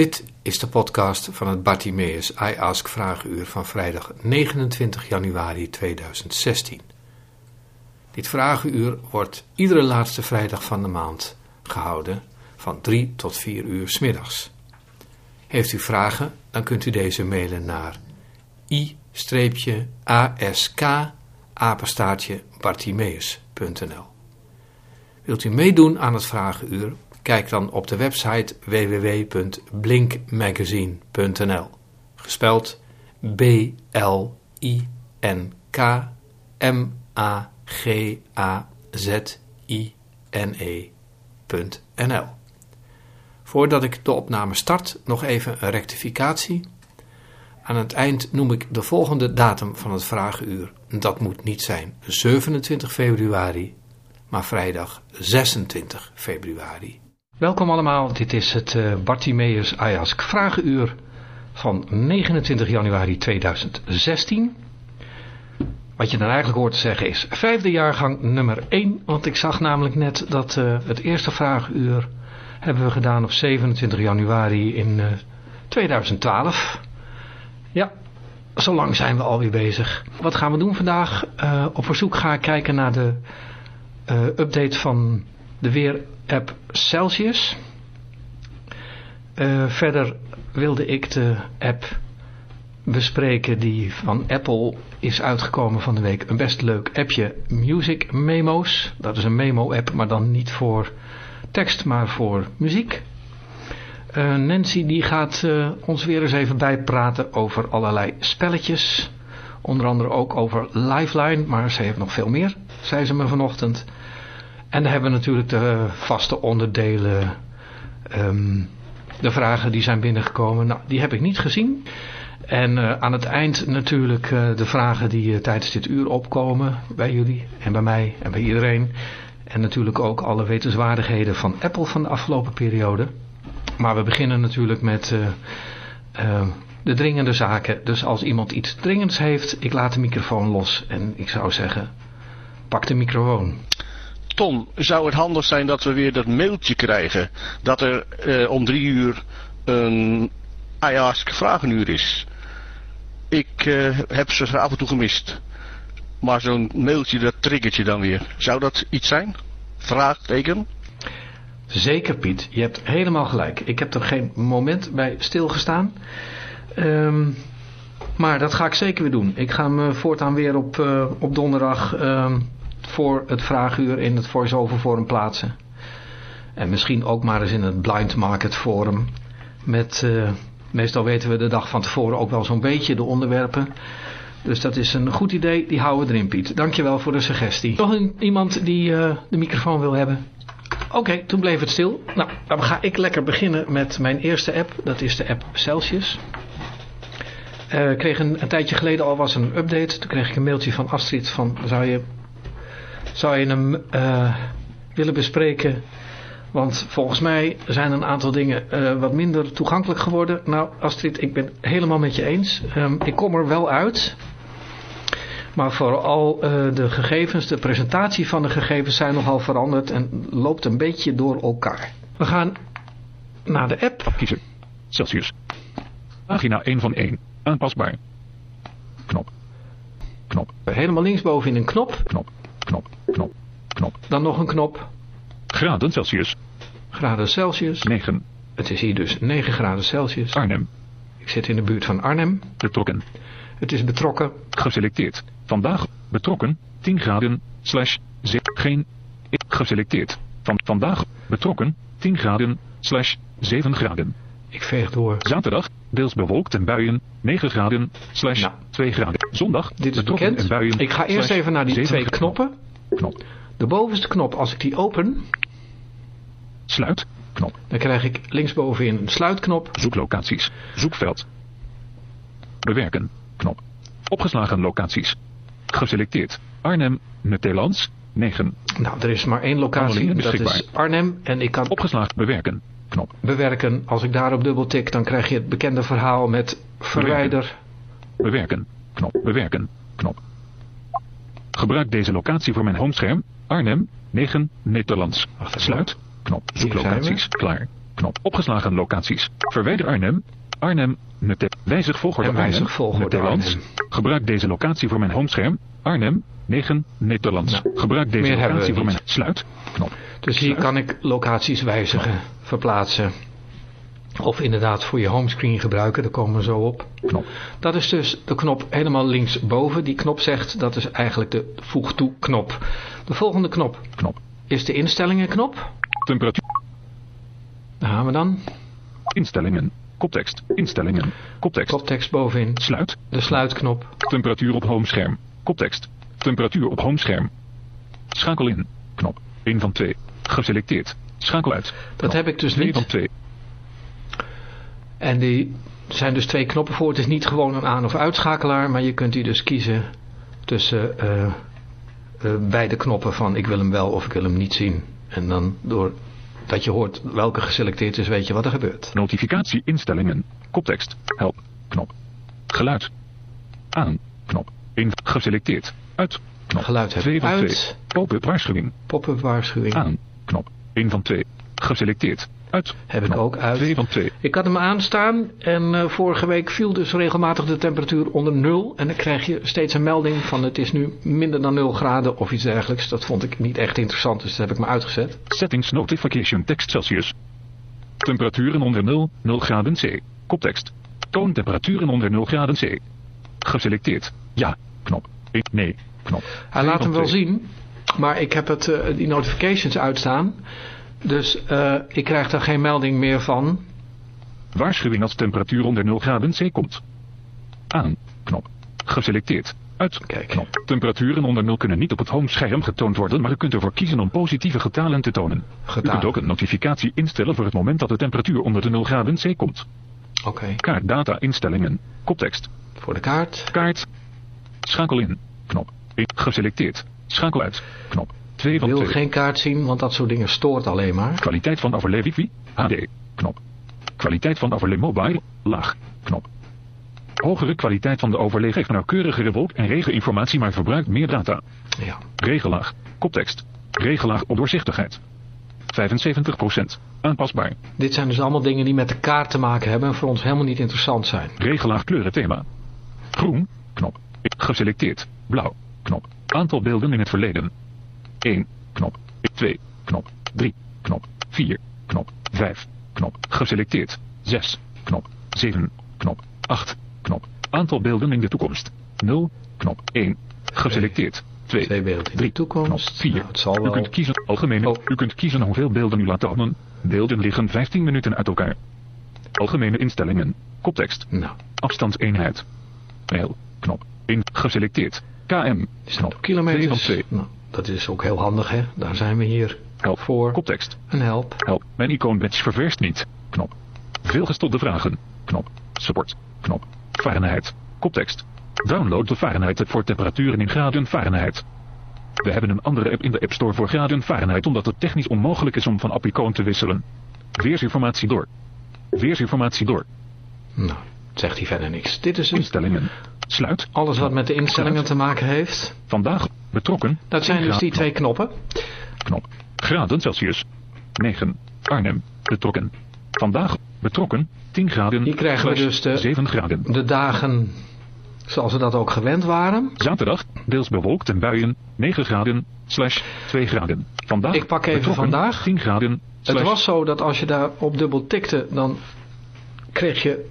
Dit is de podcast van het Bartimeus I Ask Vragenuur van vrijdag 29 januari 2016. Dit vragenuur wordt iedere laatste vrijdag van de maand gehouden van 3 tot 4 uur smiddags. Heeft u vragen, dan kunt u deze mailen naar i-ask apenstaartje bartimeus.nl Wilt u meedoen aan het vragenuur? Kijk dan op de website www.blinkmagazine.nl Gespeld B-L-I-N-K-M-A-G-A-Z-I-N-E.nl Voordat ik de opname start, nog even een rectificatie. Aan het eind noem ik de volgende datum van het vragenuur. Dat moet niet zijn 27 februari, maar vrijdag 26 februari. Welkom allemaal, dit is het uh, Bartimeus Ayask Vragenuur van 29 januari 2016. Wat je dan eigenlijk hoort te zeggen is vijfde jaargang nummer 1, want ik zag namelijk net dat uh, het eerste vragenuur hebben we gedaan op 27 januari in uh, 2012. Ja, zo lang zijn we alweer bezig. Wat gaan we doen vandaag? Op verzoek ga ik kijken naar de update van de weer-app Celsius. Uh, verder wilde ik de app bespreken die van Apple is uitgekomen van de week. Een best leuk appje, Music Memo's. Dat is een memo-app, maar dan niet voor tekst, maar voor muziek. Uh, Nancy die gaat uh, ons weer eens even bijpraten over allerlei spelletjes. Onder andere ook over Lifeline, maar ze heeft nog veel meer, zei ze me vanochtend. En dan hebben we natuurlijk de vaste onderdelen, um, de vragen die zijn binnengekomen. Nou, die heb ik niet gezien. En uh, aan het eind natuurlijk uh, de vragen die uh, tijdens dit uur opkomen bij jullie en bij mij en bij iedereen. En natuurlijk ook alle wetenswaardigheden van Apple van de afgelopen periode. Maar we beginnen natuurlijk met de dringende zaken. Dus als iemand iets dringends heeft, ik laat de microfoon los. En ik zou zeggen, pak de microfoon. Tom, zou het handig zijn dat we weer dat mailtje krijgen dat er uh, om drie uur een I Ask vragenuur is? Ik uh, heb ze af en toe gemist. Maar zo'n mailtje, dat triggert je dan weer. Zou dat iets zijn? Vraagteken? Zeker Piet, je hebt helemaal gelijk. Ik heb er geen moment bij stilgestaan. Um, maar dat ga ik zeker weer doen. Ik ga me voortaan weer op, uh, op donderdag... Um, voor het vraaguur in het voice-over forum plaatsen. En misschien ook maar eens in het blind market forum. Met, uh, meestal weten we de dag van tevoren ook wel zo'n beetje de onderwerpen. Dus dat is een goed idee, die houden we erin Piet. Dankjewel voor de suggestie. Nog iemand die uh, de microfoon wil hebben? Oké, toen bleef het stil. Nou, dan ga ik lekker beginnen met mijn eerste app. Dat is de app Celsius. Uh, ik kreeg een, een tijdje geleden al was een update. Toen kreeg ik een mailtje van Astrid van zou je zou je hem uh, willen bespreken? Want volgens mij zijn een aantal dingen uh, wat minder toegankelijk geworden. Nou Astrid, ik ben helemaal met je eens. Um, ik kom er wel uit. Maar vooral uh, de gegevens, de presentatie van de gegevens zijn nogal veranderd en loopt een beetje door elkaar. We gaan naar de app. Kiezen. Celsius. Pagina 1 van 1. Aanpasbaar. Knop. Knop. Helemaal linksboven in een knop. Knop knop, knop, knop. Dan nog een knop. Graden Celsius. Graden Celsius. 9. Het is hier dus 9 graden Celsius. Arnhem. Ik zit in de buurt van Arnhem. Betrokken. Het is betrokken. Geselecteerd. Vandaag betrokken 10 graden slash geen geselecteerd. Van vandaag betrokken 10 graden slash 7 graden. Ik veeg door. Zaterdag deels bewolkt en buien 9 graden slash nou, 2 graden. Zondag dit is bekend. En buien, ik ga eerst even naar die twee knoppen. Knop. De bovenste knop, als ik die open... Sluit. Knop. Dan krijg ik linksbovenin een sluitknop. Zoeklocaties. Zoekveld. Bewerken. Knop. Opgeslagen locaties. Geselecteerd. Arnhem, Nederlands, 9. Nou, er is maar één locatie, dat is Arnhem. En ik kan... Opgeslagen, bewerken. Knop. Bewerken. Als ik daarop dubbel tik, dan krijg je het bekende verhaal met verwijder. Bewerken. Knop. Bewerken. Knop. Gebruik deze locatie voor mijn homescherm. Arnhem, 9, Nederlands. Sluit. Knop. Zoeklocaties. Klaar. Knop. Opgeslagen locaties. Verwijder Arnhem. Arnhem. Wijzig volgorde wijzig volgorde Nederlands. Gebruik deze locatie voor mijn homescherm. Arnhem. 9. Nederlands. Nou, Gebruik deze locatie voor mijn... Sluit. Knop. Dus hier kan ik locaties wijzigen, verplaatsen. Of inderdaad voor je homescreen gebruiken, daar komen we zo op. Knop. Dat is dus de knop helemaal linksboven. Die knop zegt, dat is eigenlijk de voeg toe knop. De volgende knop Knop. is de instellingen knop. Temperatuur. Daar gaan we dan. Instellingen. Koptekst. Instellingen. Koptekst. Koptekst bovenin. Sluit. De sluitknop. Temperatuur op homescherm. Koptekst. Temperatuur op homescherm. Schakel in. Knop. 1 van 2. Geselecteerd. Schakel uit. Dat heb ik dus 2 niet. van 2. En die zijn dus twee knoppen voor. Het is niet gewoon een aan- of uitschakelaar, maar je kunt die dus kiezen tussen eh, eh, beide knoppen van ik wil hem wel of ik wil hem niet zien. En dan door dat je hoort welke geselecteerd is, weet je wat er gebeurt. Notificatie instellingen. Koptekst. Help. Knop. Geluid. Aan. Knop. 1. Geselecteerd. Uit. Knop. Geluid heb 2 ik van 2. uit. Pop-up waarschuwing. Pop-up waarschuwing Aan. Knop. 1 van 2. Geselecteerd. Uit. heb ik ook uit. 2 van 2. Ik had hem aanstaan en eh, vorige week viel dus regelmatig de temperatuur onder nul. En dan krijg je steeds een melding van het is nu minder dan 0 graden of iets dergelijks. Dat vond ik niet echt interessant, dus dat heb ik maar uitgezet. Settings notification tekst Celsius. Temperaturen onder 0, 0 graden C. Koptekst. Toontemperaturen onder 0 graden C. Geselecteerd. Ja. Knop. 1. Nee. Knop. Hij 2 laat hem wel 2. zien, maar ik heb het, eh, die notifications uitstaan. Dus eh, ik krijg daar geen melding meer van. Waarschuwing als temperatuur onder 0 graden C komt. Aan. Knop. Geselecteerd. Uit. Kijk. Knop. Temperaturen onder 0 kunnen niet op het homescherm getoond worden, maar u kunt ervoor kiezen om positieve getalen te tonen. U Getalen. kunt ook een notificatie instellen voor het moment dat de temperatuur onder de 0 graden C komt. Oké, Kaartdata instellingen. Koptekst. voor de kaart. Kaart. Schakel in. Knop. 1. Geselecteerd. Schakel uit. Knop. 2 Ik van wil 2. geen kaart zien, want dat soort dingen stoort alleen maar. Kwaliteit van overlay wifi. HD. Knop. Kwaliteit van overlay mobile. Laag. Knop. Hogere kwaliteit van de overlay geeft nauwkeurigere wolk- en regeninformatie, maar verbruikt meer data. Ja, Regellaag. Koptekst. Regellaag op doorzichtigheid. 75%. Aanpasbaar. dit zijn dus allemaal dingen die met de kaart te maken hebben en voor ons helemaal niet interessant zijn. Regelaag kleurenthema. Groen. Knop. Geselecteerd. Blauw. Knop. Aantal beelden in het verleden. 1. Knop. 2. Knop. 3. Knop. 4. Knop. 5. Knop. Geselecteerd. 6. Knop. 7. Knop. 8. Knop. Aantal beelden in de toekomst. 0. Knop. 1. Geselecteerd. 2. Twee beelden in de 3. toekomst. Knop 4. Nou, het zal U kunt kiezen algemene. Oh. U kunt kiezen hoeveel beelden u laat tonen. Beelden liggen 15 minuten uit elkaar. Algemene instellingen. Koptekst. Nou, Afstandseenheid. Mail. Knop. 1. Geselecteerd. KM. Knop. op kilometers? 2 van 2. Nou, dat is ook heel handig hè. Daar zijn we hier Help. voor. Koptekst. Een help. Help. Mijn icoon badge ververst niet. Knop. Veelgestelde vragen. Knop. Support. Knop. Fahrenheit. Koptekst. Download de Fahrenheit app voor temperaturen in graden Fahrenheit. We hebben een andere app in de App Store voor graden Fahrenheit omdat het technisch onmogelijk is om van app-icoon te wisselen. Weersinformatie door. Weersinformatie door. Nou, zegt hij verder niks. Dit is dus Instellingen. Sluit. alles wat met de instellingen te maken heeft. Vandaag. Betrokken. Dat zijn 10 dus die twee knoppen. Knop. Graden Celsius. 9. Arnhem. Betrokken. Vandaag. Betrokken. 10 graden. Hier krijgen we dus de- 7 graden. De dagen zoals we dat ook gewend waren. Zaterdag. Deels bewolkt en buien. 9 graden. Slash 2 graden. Vandaag. Ik pak even vandaag. 10 graden. Het was zo dat als je daar op dubbel tikte, dan kreeg je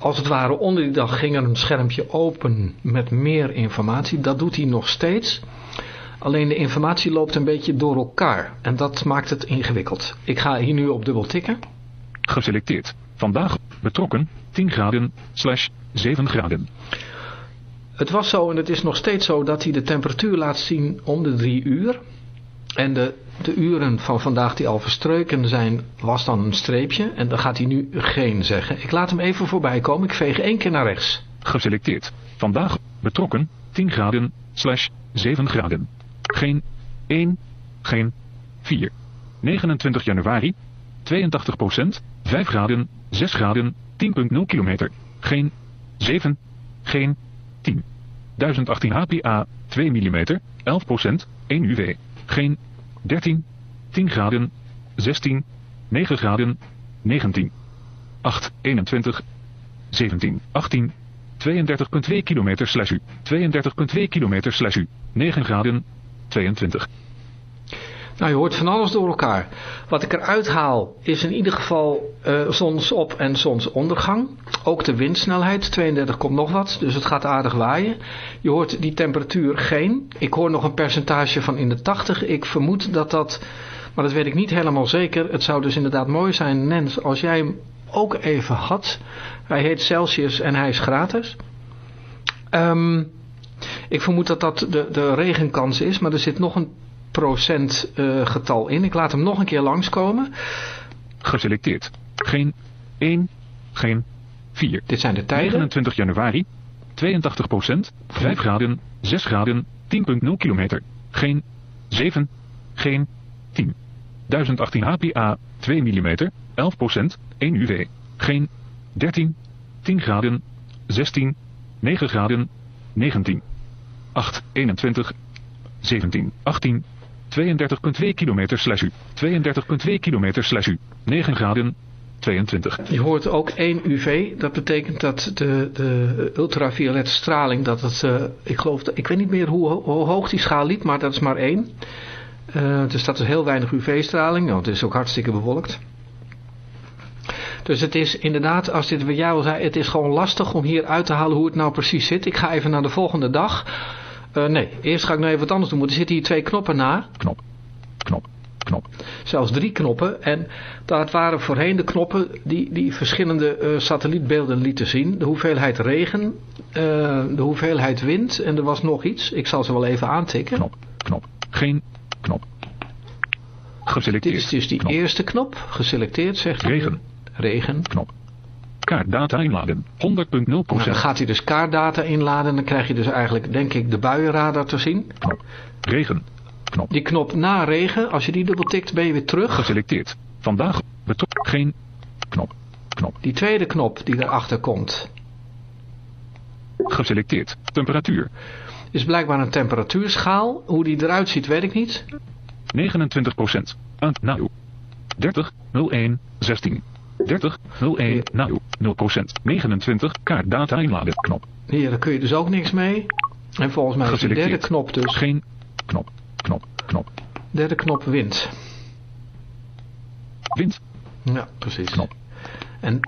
als het ware onder die dag ging er een schermpje open met meer informatie. Dat doet hij nog steeds. Alleen de informatie loopt een beetje door elkaar. En dat maakt het ingewikkeld. Ik ga hier nu op dubbel tikken. Geselecteerd. Vandaag. Betrokken. 10 graden. Slash 7 graden. Het was zo en het is nog steeds zo dat hij de temperatuur laat zien om de drie uur. En de, de uren van vandaag die al verstreuken zijn, was dan een streepje. En dan gaat hij nu geen zeggen. Ik laat hem even voorbij komen. Ik veeg één keer naar rechts. Geselecteerd. Vandaag. Betrokken. 10 graden. Slash 7 graden. Geen 1. Geen 4. 29 januari. 82% 5 graden. 6 graden. 10.0 kilometer. Geen 7. Geen 10. 1018 HPA. 2 mm. 11% 1 UV. Geen 13. 10 graden. 16. 9 graden. 19. 8, 21. 17, 18. 32,2 kilometer slash u. 32,2 kilometer slash u. 9 graden. 22. Nou, je hoort van alles door elkaar. Wat ik eruit haal is in ieder geval uh, zonsop- en zonsondergang. Ook de windsnelheid, 32 komt nog wat, dus het gaat aardig waaien. Je hoort die temperatuur geen. Ik hoor nog een percentage van in de 80. Ik vermoed dat dat, maar dat weet ik niet helemaal zeker. Het zou dus inderdaad mooi zijn, Nens, als jij hem ook even had. Hij heet Celsius en hij is gratis. Um, ik vermoed dat dat de, de regenkans is, maar er zit nog een procent uh, getal in. Ik laat hem nog een keer langskomen. Geselecteerd. Geen 1, geen 4. Dit zijn de tijden. 29 januari. 82 procent. 5 graden. 6 graden. 10.0 kilometer. Geen 7. Geen 10. 1018 HPA. 2 mm. 11 procent. 1 UV. Geen 13. 10 graden. 16. 9 graden. 19. 8. 21. 17. 18. 32,2 kilometer slash u. 32,2 kilometer slash u. 9 graden. 22. Je hoort ook 1 UV. Dat betekent dat de, de ultraviolette straling, dat het, uh, ik geloof, ik weet niet meer hoe, hoog die schaal liep, maar dat is maar 1. Uh, dus dat is heel weinig UV-straling. Nou, het is ook hartstikke bewolkt. Dus het is inderdaad, als dit jij al zei, het is gewoon lastig om hier uit te halen hoe het nou precies zit. Ik ga even naar de volgende dag. Uh, nee, eerst ga ik nog even wat anders doen. Want er zitten hier twee knoppen na. Knop, knop, knop. Zelfs drie knoppen. En dat waren voorheen de knoppen die, die verschillende uh, satellietbeelden lieten zien. De hoeveelheid regen, uh, de hoeveelheid wind en er was nog iets. Ik zal ze wel even aantikken. Knop, knop, geen knop. Geselecteerd. Dit is dus die knop. eerste knop. Geselecteerd zegt hij. Regen. Regen. Knop. Kaartdata inladen. 100.0 Nou, dan gaat hij dus kaartdata inladen. Dan krijg je dus eigenlijk, denk ik, de buienradar te zien. Knop. Regen. Knop. Die knop na regen, als je die dubbeltikt, ben je weer terug. Geselecteerd. Vandaag betrokken. Geen knop. Knop. Die tweede knop die erachter komt. Geselecteerd. Temperatuur. Is blijkbaar een temperatuurschaal. Hoe die eruit ziet, weet ik niet. 29 procent. Aan nou. 30, 01, 16. 30, 01, nou, 0 procent. 29, kaartdata inladen, knop. Hier, daar kun je dus ook niks mee. En volgens mij is de derde knop dus. Geen knop, knop, knop. Derde knop wind. Wind. Ja, precies. Knop. En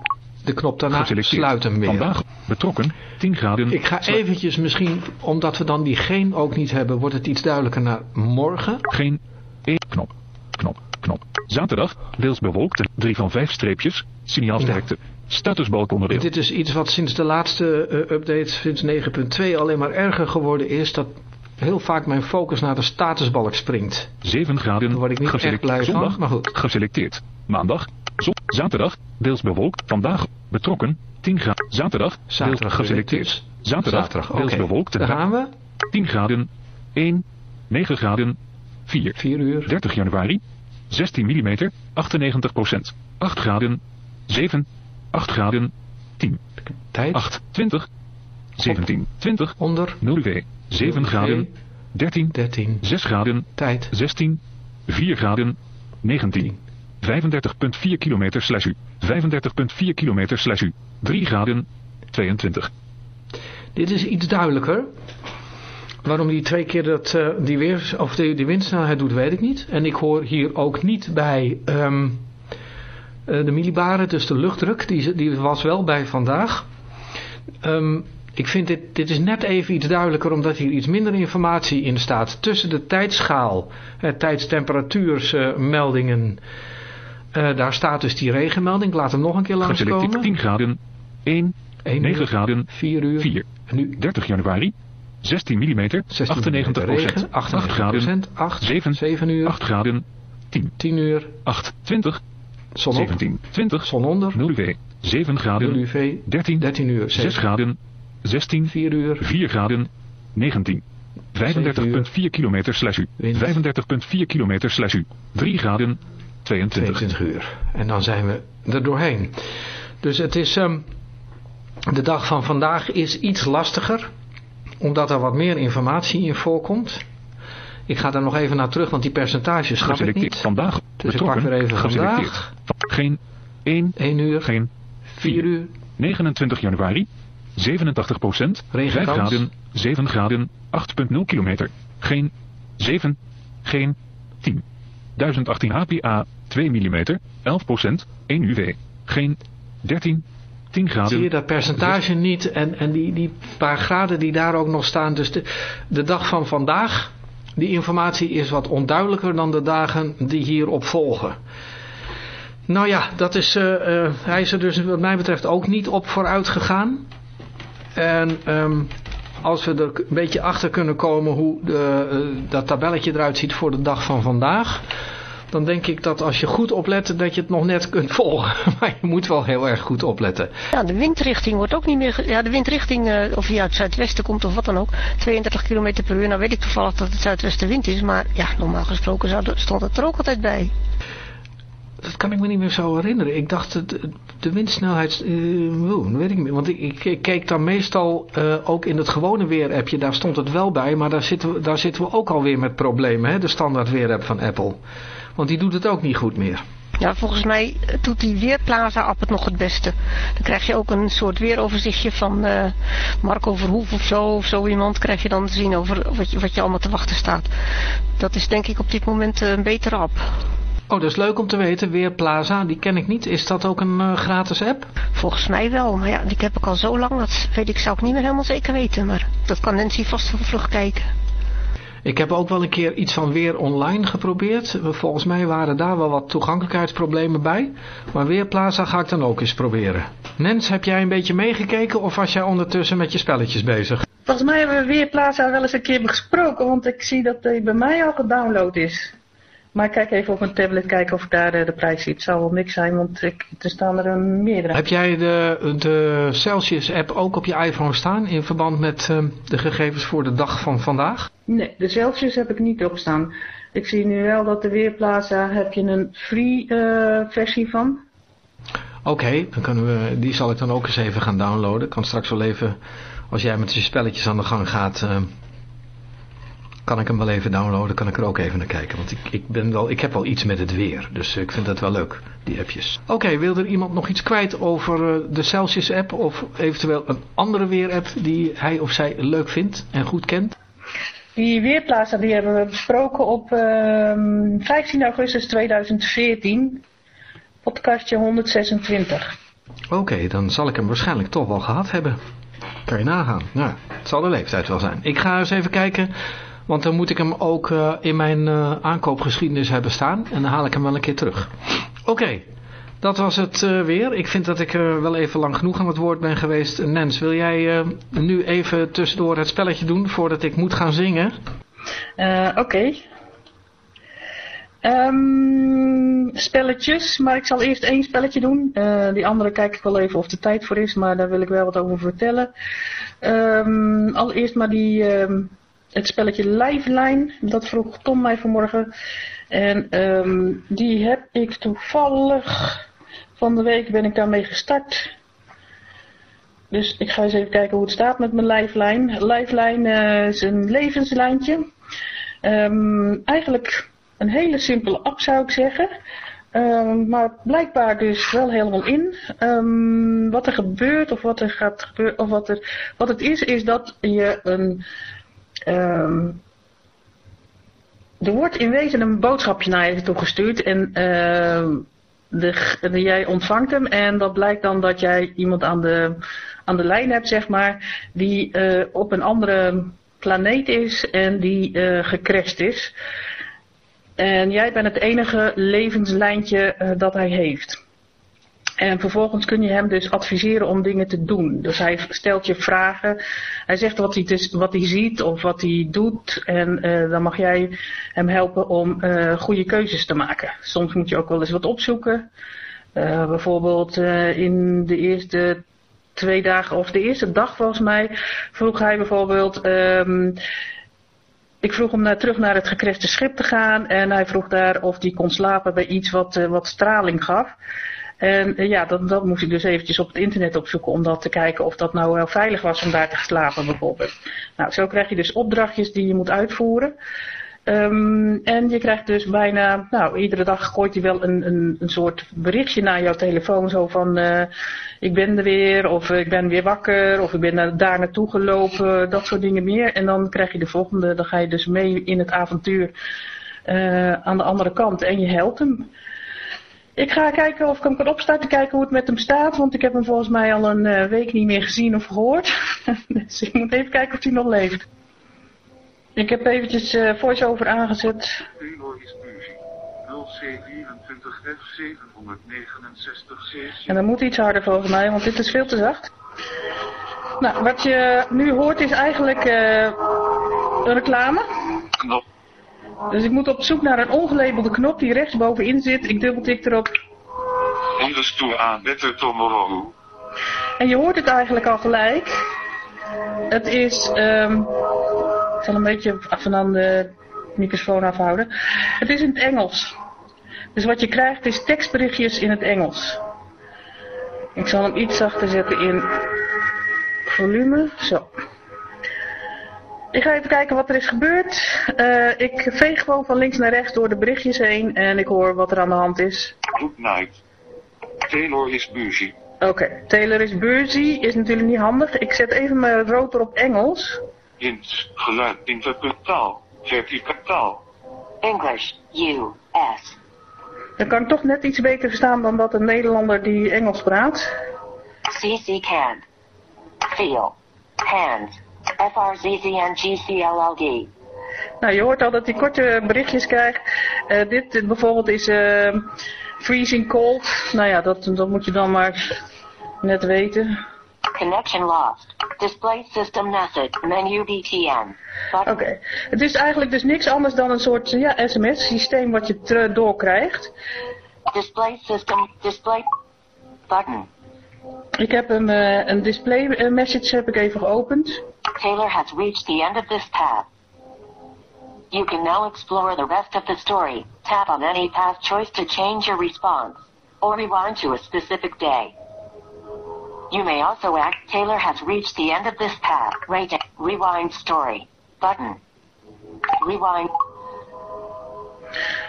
de knop daarna sluit hem weer. Vandaag betrokken, 10 graden. Ik ga eventjes misschien, omdat we dan die geen ook niet hebben, wordt het iets duidelijker naar morgen. Geen, 1, knop, knop, knop. Zaterdag, deels bewolkt, 3 van 5 streepjes, signaalsterkte. Ja. Statusbalk onderdeel. Dit is iets wat sinds de laatste uh, update, sinds 9.2, alleen maar erger geworden is. Dat heel vaak mijn focus naar de statusbalk springt. 7 graden. Word ik niet echt blij zondag, van, maar goed. Geselecteerd. Maandag, zon, zaterdag, deels bewolkt. Vandaag, betrokken, 10 graden. Zaterdag, Zaterdag deels geselecteerd. Zaterdag, Zaterdag deels bewolkt. Daar gaan we. 10 graden, 1, 9 graden, 4. 4 uur. 30 januari, 16 mm, 98 procent. 8 graden, 7, 8 graden, 10. Tijd. 8, 20, 17, 20, Onder. 0 UV, 7 UV. graden, 13, 13. 6 graden, Tijd. 16, 4 graden, 19. 35,4 kilometer slash u. 35,4 kilometer slash u. 3 graden, 22. Dit is iets duidelijker. Waarom die twee keer dat, uh, die, weer, of die, die windsnelheid doet, weet ik niet. En ik hoor hier ook niet bij um, uh, de millibaren, dus de luchtdruk. Die, die was wel bij vandaag. Um, ik vind dit, dit is net even iets duidelijker, omdat hier iets minder informatie in staat. Tussen de tijdschaal, uh, tijdstemperatuursmeldingen, daar staat dus die regenmelding. Ik laat hem nog een keer langskomen. 10 graden, 1, 1 9 uur, graden, 4 uur. 4. En nu 30 januari, 16 mm, 16 98 regen, 8 98 graden, 8, 7, 7 uur, 8 graden, 10, 10 uur, 8, 20, zon op, 17, 20, zon onder, 0 UV, 7 0 graden, UV, 13, 13 uur, 6 7, graden, 16, 4 uur, 4 graden, 19. 35,4 kilometer slash u. Wind. 35,4 kilometer slash u. 3 graden, 22. 22 uur. En dan zijn we er doorheen. Dus het is, um, de dag van vandaag is iets lastiger, omdat er wat meer informatie in voorkomt. Ik ga daar nog even naar terug, want die percentages snap ik niet. vandaag. Dus ik pak weer even vandaag. Van- Geen 1, 1 uur, geen 4 uur, 29 januari, 87% 5 Regenkans. graden, 7 graden, 8.0 kilometer, geen 7, geen 10. 1018 HPA, 2 mm, 11% 1 UV, geen 13, 10 Zie je graden, dat percentage niet en, en die, die paar graden die daar ook nog staan. Dus de, de dag van vandaag, die informatie is wat onduidelijker dan de dagen die hierop volgen. Nou ja, dat is, eh, eh, hij is er dus wat mij betreft ook niet op vooruit gegaan. En ehm, als we er een beetje achter kunnen komen hoe de, eh, dat tabelletje eruit ziet voor de dag van vandaag... Dan denk ik dat als je goed oplet dat je het nog net kunt volgen. Maar je moet wel heel erg goed opletten. Ja, de windrichting wordt ook niet meer... Ja, de windrichting, eh, of die uit het zuidwesten komt of wat dan ook. 32 km per uur. Nou weet ik toevallig dat het zuidwestenwind is. Maar ja, normaal gesproken zou, stond het er ook altijd bij. Dat kan ik me niet meer zo herinneren. Ik dacht, het- de windsnelheid... dat weet ik niet. Want ik, ik- ik keek dan meestal eh, ook in het gewone weerappje. Daar stond het wel bij. Maar daar zitten we, daar zitten we ook alweer met problemen. Hè? De standaard weerapp van Apple. Want die doet het ook niet goed meer. Ja, volgens mij doet die Weerplaza-app het nog het beste. Dan krijg je ook een soort weeroverzichtje van eh, Marco Verhoef of zo. Of zo iemand krijg je dan te zien over wat je, wat je allemaal te wachten staat. Dat is denk ik op dit moment eh, een betere app. Oh, dat is leuk om te weten. Weerplaza, die ken ik niet. Is dat ook een eh, gratis app? Volgens mij wel, maar ja, die heb ik al zo lang, dat weet ik, zou ik niet meer helemaal zeker weten. Maar dat kan Nancy vast wel vlug kijken. Ik heb ook wel een keer iets van Weer Online geprobeerd. Volgens mij waren daar wel wat toegankelijkheidsproblemen bij. Maar Weerplaza ga ik dan ook eens proberen. Nens, heb jij een beetje meegekeken of was jij ondertussen met je spelletjes bezig? Volgens mij hebben we weer Plaza wel eens een keer besproken, want ik zie dat hij bij mij al gedownload is. Maar ik kijk even op mijn tablet kijken of daar eh, de prijs ziet. Het zal wel niks zijn, want ik, er staan er een meerdere. Heb jij de, de Celsius app ook op je iPhone staan in verband met eh, de gegevens voor de dag van vandaag? Nee, de Celsius heb ik niet opstaan. Ik zie nu wel dat de Weerplaza heb je een free eh, versie van. Oké, dan kunnen we, die zal ik dan ook eens even gaan downloaden. Ik kan straks wel even, als jij met je spelletjes aan de gang gaat, eh, kan ik hem wel even downloaden. Kan ik er ook even naar kijken. Want ik, ik, ben wel, ik heb wel iets met het weer. Dus ik vind dat wel leuk, die appjes. Oké, wil er iemand nog iets kwijt over eh, de Celsius app? Of eventueel een andere weerapp die hij of zij leuk vindt en goed kent? Die Weerplaza die hebben we besproken op ehm, 15 augustus 2014. Podcastje 126. Oké, dan zal ik hem waarschijnlijk toch wel gehad hebben. Kan je nagaan. Nou, het zal de leeftijd wel zijn. Ik ga eens even kijken, want dan moet ik hem ook eh, in mijn eh, aankoopgeschiedenis hebben staan. En dan haal ik hem wel een keer terug. Oké, dat was het eh, weer. Ik vind dat ik wel even lang genoeg aan het woord ben geweest. Nens, wil jij nu even tussendoor het spelletje doen voordat ik moet gaan zingen? Oké. Ehm, spelletjes, maar ik zal eerst één spelletje doen. Die andere kijk ik wel even of er tijd voor is, maar daar wil ik wel wat over vertellen. Ehm, allereerst maar die, ehm, het spelletje Lifeline, dat vroeg Tom mij vanmorgen. En ehm, die heb ik toevallig, van de week ben ik daarmee gestart. Dus ik ga eens even kijken hoe het staat met mijn Lifeline. Lifeline eh, is een levenslijntje. Ehm, eigenlijk een hele simpele app zou ik zeggen. Ehm, maar blijkbaar dus wel helemaal in. Wat er gebeurt of wat er gaat gebeuren, of wat, er, wat het is, is dat je een. Ehm, er wordt in wezen een boodschapje naar je toegestuurd en ehm, de, jij ontvangt hem en dat blijkt dan dat jij iemand aan de, aan de lijn hebt, zeg maar, die eh, op een andere planeet is en die eh gecrashed is. En jij bent het enige levenslijntje eh, dat hij heeft. En vervolgens kun je hem dus adviseren om dingen te doen. Dus hij stelt je vragen. Hij zegt wat hij, dus, wat hij ziet of wat hij doet. En eh, dan mag jij hem helpen om eh, goede keuzes te maken. Soms moet je ook wel eens wat opzoeken. Eh, bijvoorbeeld in de eerste twee dagen, of de eerste dag volgens mij, vroeg hij bijvoorbeeld. ehm, ik vroeg hem naar, terug naar het gecrashte schip te gaan. En hij vroeg daar of hij kon slapen bij iets wat, wat straling gaf. En eh, ja, dat, dat moest ik dus eventjes op het internet opzoeken om dat te kijken of dat nou wel veilig was om daar te slapen bijvoorbeeld. Nou, zo krijg je dus opdrachtjes die je moet uitvoeren. Ehm, en je krijgt dus bijna, nou, iedere dag gooit hij wel een, een, een soort berichtje naar jouw telefoon. Zo van, uh, ik ben er weer, of ik ben weer wakker, of ik ben daar naartoe gelopen, dat soort dingen meer. En dan krijg je de volgende, dan ga je dus mee in het avontuur aan de andere kant en je helpt hem. Ik ga kijken of ik hem kan opstarten, kijken hoe het met hem staat, want ik heb hem volgens mij al een uh, week niet meer gezien of gehoord. dus ik moet even kijken of hij nog leeft. Ik heb eventjes uh, voice-over aangezet. En dan moet iets harder volgens mij, want dit is veel te zacht. Nou, wat je nu hoort is eigenlijk uh, een reclame. Knop. Dus ik moet op zoek naar een ongelabelde knop die rechtsbovenin zit. Ik dubbeltik erop. Onderstoel aan Better Tomorrow. En je hoort het eigenlijk al gelijk. Het is... Um, ik zal een beetje van aan de microfoon afhouden. Het is in het Engels. Dus wat je krijgt is tekstberichtjes in het Engels. Ik zal hem iets zachter zetten in volume. Zo. Ik ga even kijken wat er is gebeurd. Uh, ik veeg gewoon van links naar rechts door de berichtjes heen en ik hoor wat er aan de hand is. Good night. Taylor is busy. Oké, okay. Taylor is busy is natuurlijk niet handig. Ik zet even mijn rotor op Engels. Hint, geluid, interpretaal, verticaal. English, U.S. Dan kan ik toch net iets beter verstaan dan dat een Nederlander die Engels praat. CC can. Feel. Hand. FRZZNGCLLD. Nou, je hoort al dat hij korte berichtjes krijgt. Uh, dit, dit, bijvoorbeeld is uh, freezing cold. Nou ja, dat, dat moet je dan maar net weten. Connection lost. Display system message. Menu BTN. Oké. Okay. Het is eigenlijk dus niks anders dan een soort ja, sms-systeem wat je doorkrijgt. Display system. Display. Button. Ik heb een, uh, een display message heb ik even geopend. Taylor has reached the end of this path. You can now explore the rest of the story. Tap on any path choice to change your response. Or rewind to a specific day. You may also act Taylor has reached the end of this path. Rate Rewind story. Button. Rewind.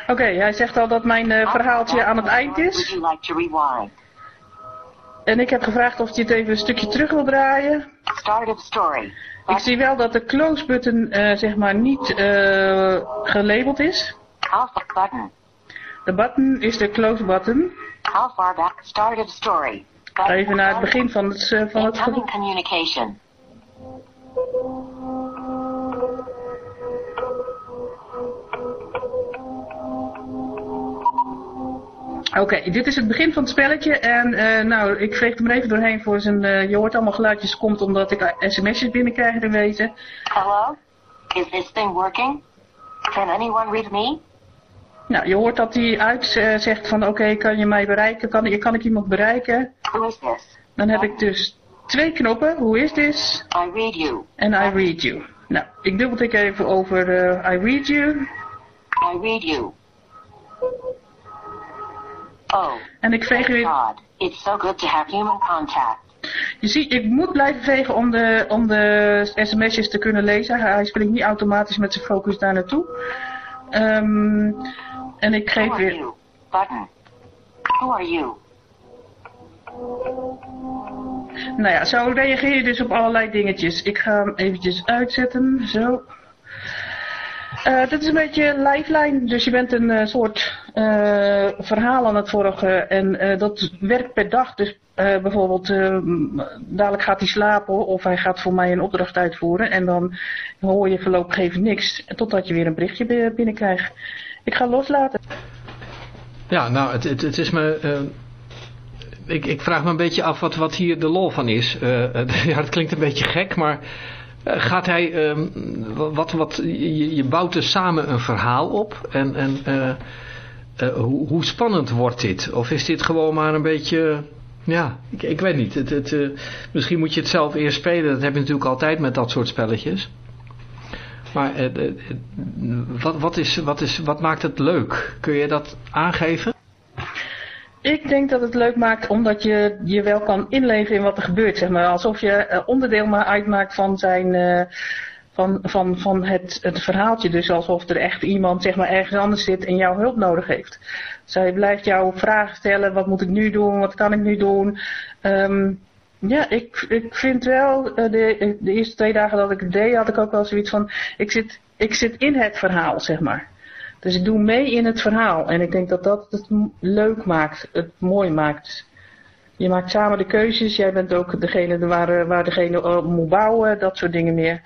Oké, okay, hij zegt al dat mijn uh, verhaaltje aan het eind is. Would you like to rewind? En ik heb gevraagd of hij het even een stukje terug wil draaien. Start of story. Ik zie wel dat de close button uh, zeg maar niet uh, gelabeld is. How button. De button is de close button. How far back start of story. Button. Even naar het begin van het uh, van het communication. Oké, okay, dit is het begin van het spelletje en uh, nou, ik veeg hem er even doorheen voor zijn, uh, je hoort allemaal geluidjes, komt omdat ik sms'jes binnenkrijg in wezen. Hello? Is this thing working? Can anyone read me? Nou, je hoort dat hij uit uh, zegt van oké, okay, kan je mij bereiken, kan, kan ik iemand bereiken? Who is this? Dan heb ik dus twee knoppen, who is this? I read you. En I read you. Nou, ik dubbeltik even over I read you. I read you. Oh, en ik veeg weer... God. It's so good to have human contact. Je ziet, ik moet blijven vegen om de, om de sms'jes te kunnen lezen. Hij springt niet automatisch met zijn focus daar naartoe. Um, en ik geef weer... Are you? Button. Who are you? Nou ja, zo reageer je dus op allerlei dingetjes. Ik ga hem eventjes uitzetten, zo. Uh, dit is een beetje lifeline, dus je bent een uh, soort uh, verhaal aan het volgen en dat werkt per dag. Dus bijvoorbeeld, dadelijk gaat hij slapen of hij gaat voor mij een opdracht uitvoeren en dan hoor je voorlopig even niks totdat je weer een berichtje binnenkrijgt. Ik ga loslaten. Ja, nou, het, het, is me... ik, ik vraag me een beetje af wat, wat hier de lol van is. ja, het klinkt een beetje gek, maar... Gaat hij, um, wat, wat, je, je, bouwt dus samen een verhaal op en, en uh, hoe, hoe, spannend wordt dit? Of is dit gewoon maar een beetje, ja, ik, ik weet niet. Het, het, misschien moet je het zelf eerst spelen, dat heb je natuurlijk altijd met dat soort spelletjes. Maar wat, wat, is, wat, is, wat maakt het leuk? Kun je dat aangeven? Ik denk dat het leuk maakt omdat je je wel kan inleven in wat er gebeurt. Zeg maar. Alsof je onderdeel maar uitmaakt van zijn, van, van, van het, het verhaaltje. Dus alsof er echt iemand zeg maar, ergens anders zit en jouw hulp nodig heeft. Zij blijft jou vragen stellen, wat moet ik nu doen, wat kan ik nu doen. Ehm, ja, ik, ik vind wel, eh, de, de eerste twee dagen dat ik het deed, had ik ook wel zoiets van, ik zit, ik zit in het verhaal, zeg maar. Dus ik doe mee in het verhaal. En ik denk dat dat het leuk maakt, het mooi maakt. Je maakt samen de keuzes, jij bent ook degene waar, waar degene moet bouwen, dat soort dingen meer.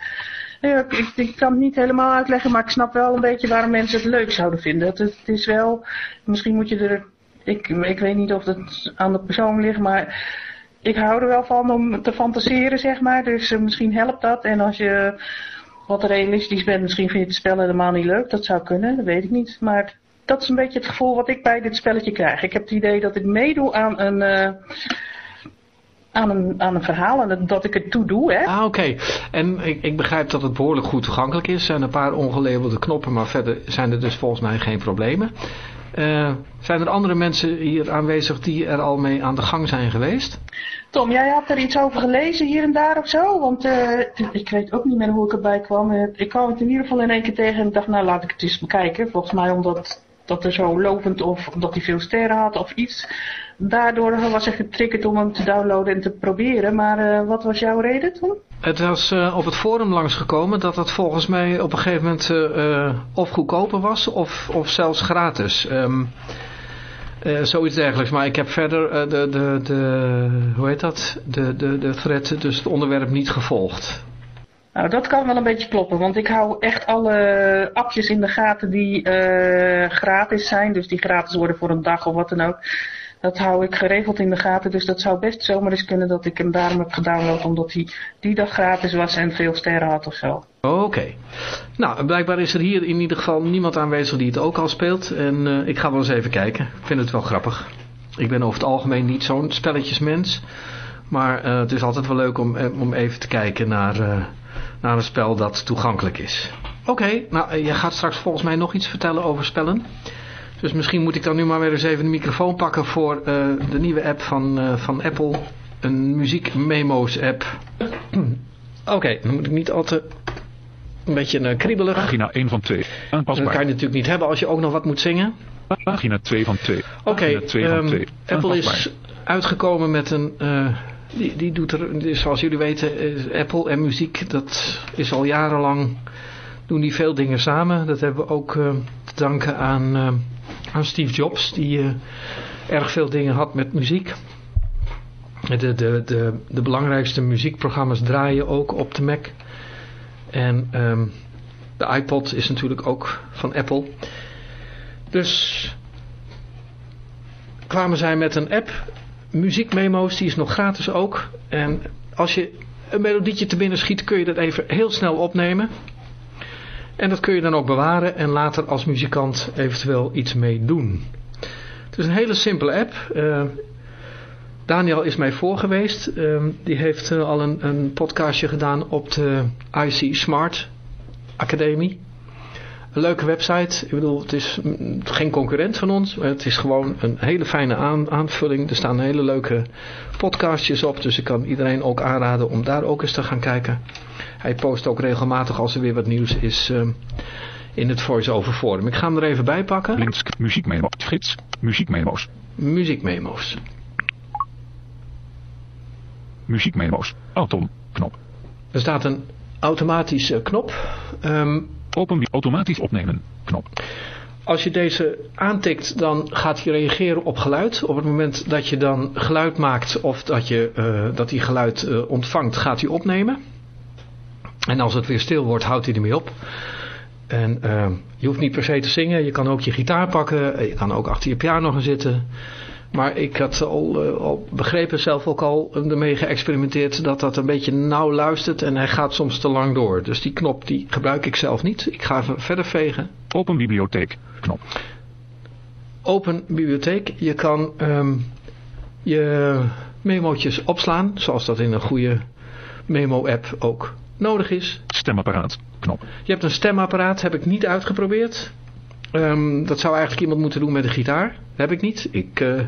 Ja, ik, ik, kan het niet helemaal uitleggen, maar ik snap wel een beetje waarom mensen het leuk zouden vinden. Het, het is wel, misschien moet je er, ik, ik weet niet of het aan de persoon ligt, maar ik hou er wel van om te fantaseren, zeg maar. Dus uh, misschien helpt dat. En als je wat realistisch bent, misschien vind je het spel helemaal niet leuk. Dat zou kunnen, dat weet ik niet. Maar dat is een beetje het gevoel wat ik bij dit spelletje krijg. Ik heb het idee dat ik meedoe aan een... Uh, aan een, aan een verhaal en dat ik het toe doe. Hè? Ah, oké. En ik, ik begrijp dat het behoorlijk goed toegankelijk is. Er zijn een paar ongelabelde knoppen, maar verder zijn er dus volgens mij geen problemen. Uh, zijn er andere mensen hier aanwezig die er al mee aan de gang zijn geweest? Tom, jij had er iets over gelezen hier en daar of zo? Want uh, ik weet ook niet meer hoe ik erbij kwam. Ik kwam het in ieder geval in één keer tegen en dacht, nou laat ik het eens bekijken. Volgens mij omdat dat er zo lovend of omdat hij veel sterren had of iets. Daardoor was ik getriggerd om hem te downloaden en te proberen. Maar uh, wat was jouw reden toen? Het was uh, op het forum langsgekomen dat het volgens mij op een gegeven moment uh, of goedkoper was of, of zelfs gratis. Um, zoiets dergelijks. Maar ik heb verder de, de, de, hoe heet dat? De, de, de thread, dus het onderwerp niet gevolgd. Nou, dat kan wel een beetje kloppen, want ik hou echt alle appjes in de gaten die uh, gratis zijn. Dus die gratis worden voor een dag of wat dan ook. Dat hou ik geregeld in de gaten, dus dat zou best zomaar eens kunnen dat ik hem daarom heb gedownload. Omdat hij die dag gratis was en veel sterren had of zo. Oké. Nou, blijkbaar is er hier in ieder geval niemand aanwezig die het ook al speelt. En uh, ik ga wel eens even kijken. Ik vind het wel grappig. Ik ben over het algemeen niet zo'n spelletjesmens. Maar uh, het is altijd wel leuk om, om even te kijken naar... Naar een spel dat toegankelijk is. Oké, okay, nou, je gaat straks volgens mij nog iets vertellen over spellen. Dus misschien moet ik dan nu maar weer eens even de microfoon pakken voor uh, de nieuwe app van, uh, van Apple. Een muziek memo's app. Oké, okay, dan moet ik niet altijd een beetje uh, kriebelig. Pagina 1 van 2. Aanpasbaar. Dat kan je natuurlijk niet hebben als je ook nog wat moet zingen. Pagina 2 van 2. Oké, okay, um, Apple is uitgekomen met een... Die, die doet er, zoals jullie weten, Apple en muziek, dat is al jarenlang, doen die veel dingen samen. Dat hebben we ook uh, te danken aan, uh, aan Steve Jobs, die uh, erg veel dingen had met muziek. De, de, de, de belangrijkste muziekprogramma's draaien ook op de Mac. En um, de iPod is natuurlijk ook van Apple. Dus kwamen zij met een app muziekmemo's, die is nog gratis ook. En als je een melodietje te binnen schiet, kun je dat even heel snel opnemen. En dat kun je dan ook bewaren en later als muzikant eventueel iets mee doen. Het is een hele simpele app. Uh, Daniel is mij voor geweest. Uh, die heeft uh, al een, een podcastje gedaan op de IC Smart Academie. Een leuke website. Ik bedoel, het is geen concurrent van ons. Het is gewoon een hele fijne aan, aanvulling. Er staan hele leuke podcastjes op. Dus ik kan iedereen ook aanraden om daar ook eens te gaan kijken. Hij post ook regelmatig als er weer wat nieuws is uh, in het voice-over forum. Ik ga hem er even bij pakken. Links, muziekmemo's. Frits, muziekmemo's. Muziekmemo's. Muziekmemo's. Autom, knop. Er staat een automatische knop. Um, Open automatisch opnemen knop. Als je deze aantikt, dan gaat hij reageren op geluid. Op het moment dat je dan geluid maakt of dat, je, uh, dat hij geluid uh, ontvangt, gaat hij opnemen. En als het weer stil wordt, houdt hij ermee op. En uh, je hoeft niet per se te zingen. Je kan ook je gitaar pakken. Je kan ook achter je piano gaan zitten. Maar ik had al, uh, al begrepen, zelf ook al ermee geëxperimenteerd, dat dat een beetje nauw luistert en hij gaat soms te lang door. Dus die knop die gebruik ik zelf niet. Ik ga even verder vegen. Open bibliotheek knop. Open bibliotheek. Je kan um, je memootjes opslaan, zoals dat in een goede memo-app ook nodig is. Stemapparaat knop. Je hebt een stemapparaat, heb ik niet uitgeprobeerd. Um, dat zou eigenlijk iemand moeten doen met een gitaar. Dat heb ik niet. Ik uh,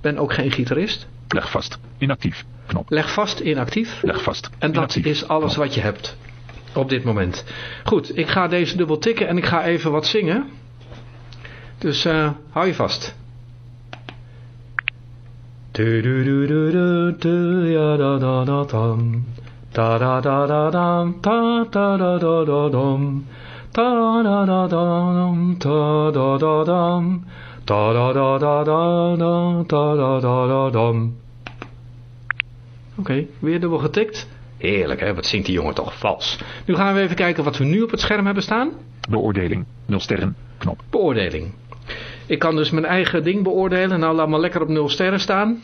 ben ook geen gitarist. Leg vast. Inactief. Knop. Leg vast inactief. Leg vast. En dat inactief. is alles knop. wat je hebt. Op dit moment. Goed, ik ga deze dubbel tikken en ik ga even wat zingen. Dus eh, hou je vast. Du-du-du-du-du, ja-da-da-da-dam. Ta-da-da-da-dam, ta-da-da-da-da-dam. Ta-da-da-da-dam, ta-da-da-dam. Ta-da-da-da-da-dam, ta-da-da-da-dam. Oké, weer dubbel getikt. Heerlijk hè, wat zingt die jongen toch vals. Nu gaan we even kijken wat we nu op het scherm hebben staan. Beoordeling. 0 sterren. Knop. Beoordeling. Ik kan dus mijn eigen ding beoordelen. Nou, laat maar lekker op 0 sterren staan.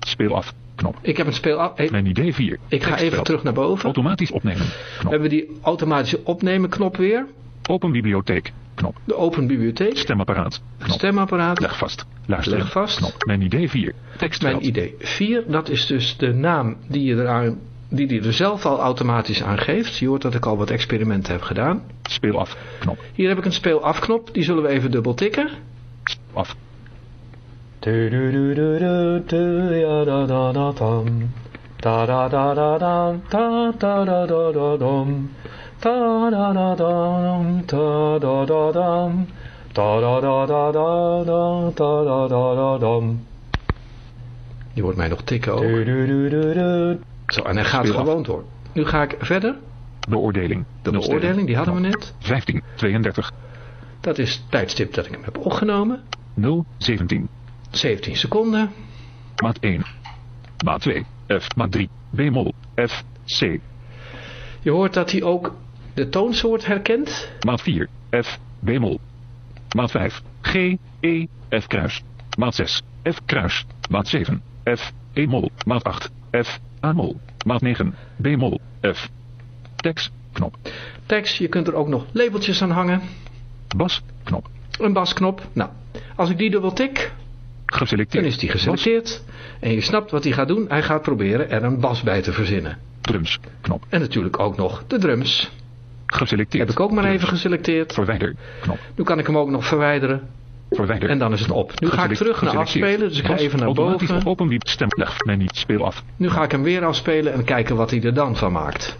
Speel af. Knop. Ik heb een speel af. Hey, Mijn idee 4. ik ga even terug naar boven. Automatisch opnemen. Knop. Hebben we die automatische opnemen knop weer. Open bibliotheek. Knop. De open bibliotheek. Stemapparaat. Knop. Stemapparaat. Leg vast. Luisteren. Leg vast. Knop. Mijn idee 4. Tekstveld. Mijn idee 4. Dat is dus de naam die je eraan die hij er zelf al automatisch aan geeft. Je hoort dat ik al wat experimenten heb gedaan. Speel af. Knop. Hier heb ik een speel af knop. Die zullen we even dubbel tikken. Af. Die hoort mij nog tikken ook. Zo, en hij gaat gewoon door. Nu ga ik verder. Beoordeling. De beoordeling, die hadden we net. 15. 32. Dat is het tijdstip dat ik hem heb opgenomen. 0. 17. 17 seconden. Maat 1. Maat 2. F. Maat 3. B-mol. F. C. Je hoort dat hij ook de toonsoort herkent. Maat 4. F. B-mol. Maat 5. G. E. F kruis. Maat 6. F kruis. Maat 7. F. E mol. Maat 8. F. A mol. Maat 9. B mol. F. Tekst. Knop. Tekst, je kunt er ook nog labeltjes aan hangen. Bas. Knop. Een basknop. Nou, als ik die dubbel tik, Geselecteerd. dan is die geselecteerd. En je snapt wat hij gaat doen. Hij gaat proberen er een bas bij te verzinnen. Drums. Knop. En natuurlijk ook nog de drums. Geselecteerd. Heb ik ook maar Drums. even geselecteerd. Verwijder. Knop. Nu kan ik hem ook nog verwijderen. Verwijder. En dan is het op. Nu ga ik terug naar afspelen. Dus ik ga even naar boven. op open wiep. Stem. Leg. Niet. Speel af. Nu ga ik hem weer afspelen en kijken wat hij er dan van maakt.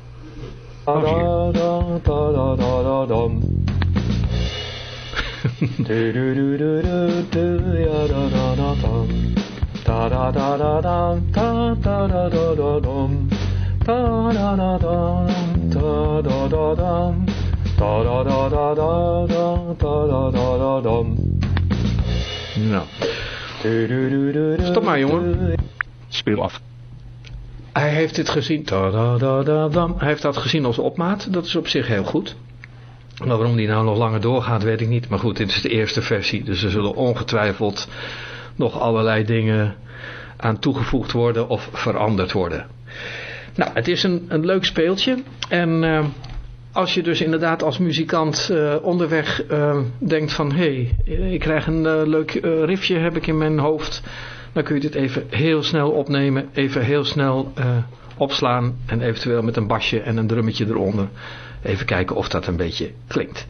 Nou, stop maar jongen. Speel af. Hij heeft dit gezien. Hij heeft dat gezien als opmaat. Dat is op zich heel goed. Maar waarom die nou nog langer doorgaat, weet ik niet. Maar goed, dit is de eerste versie. Dus er zullen ongetwijfeld nog allerlei dingen aan toegevoegd worden of veranderd worden. Nou, het is een, een leuk speeltje. En eh, als je dus inderdaad als muzikant eh, onderweg eh, denkt van... hé, hey, ik krijg een leuk riffje heb ik in mijn hoofd... dan kun je dit even heel snel opnemen. Even heel snel opslaan. En eventueel met een basje en een drummetje eronder. Even kijken of dat een beetje klinkt.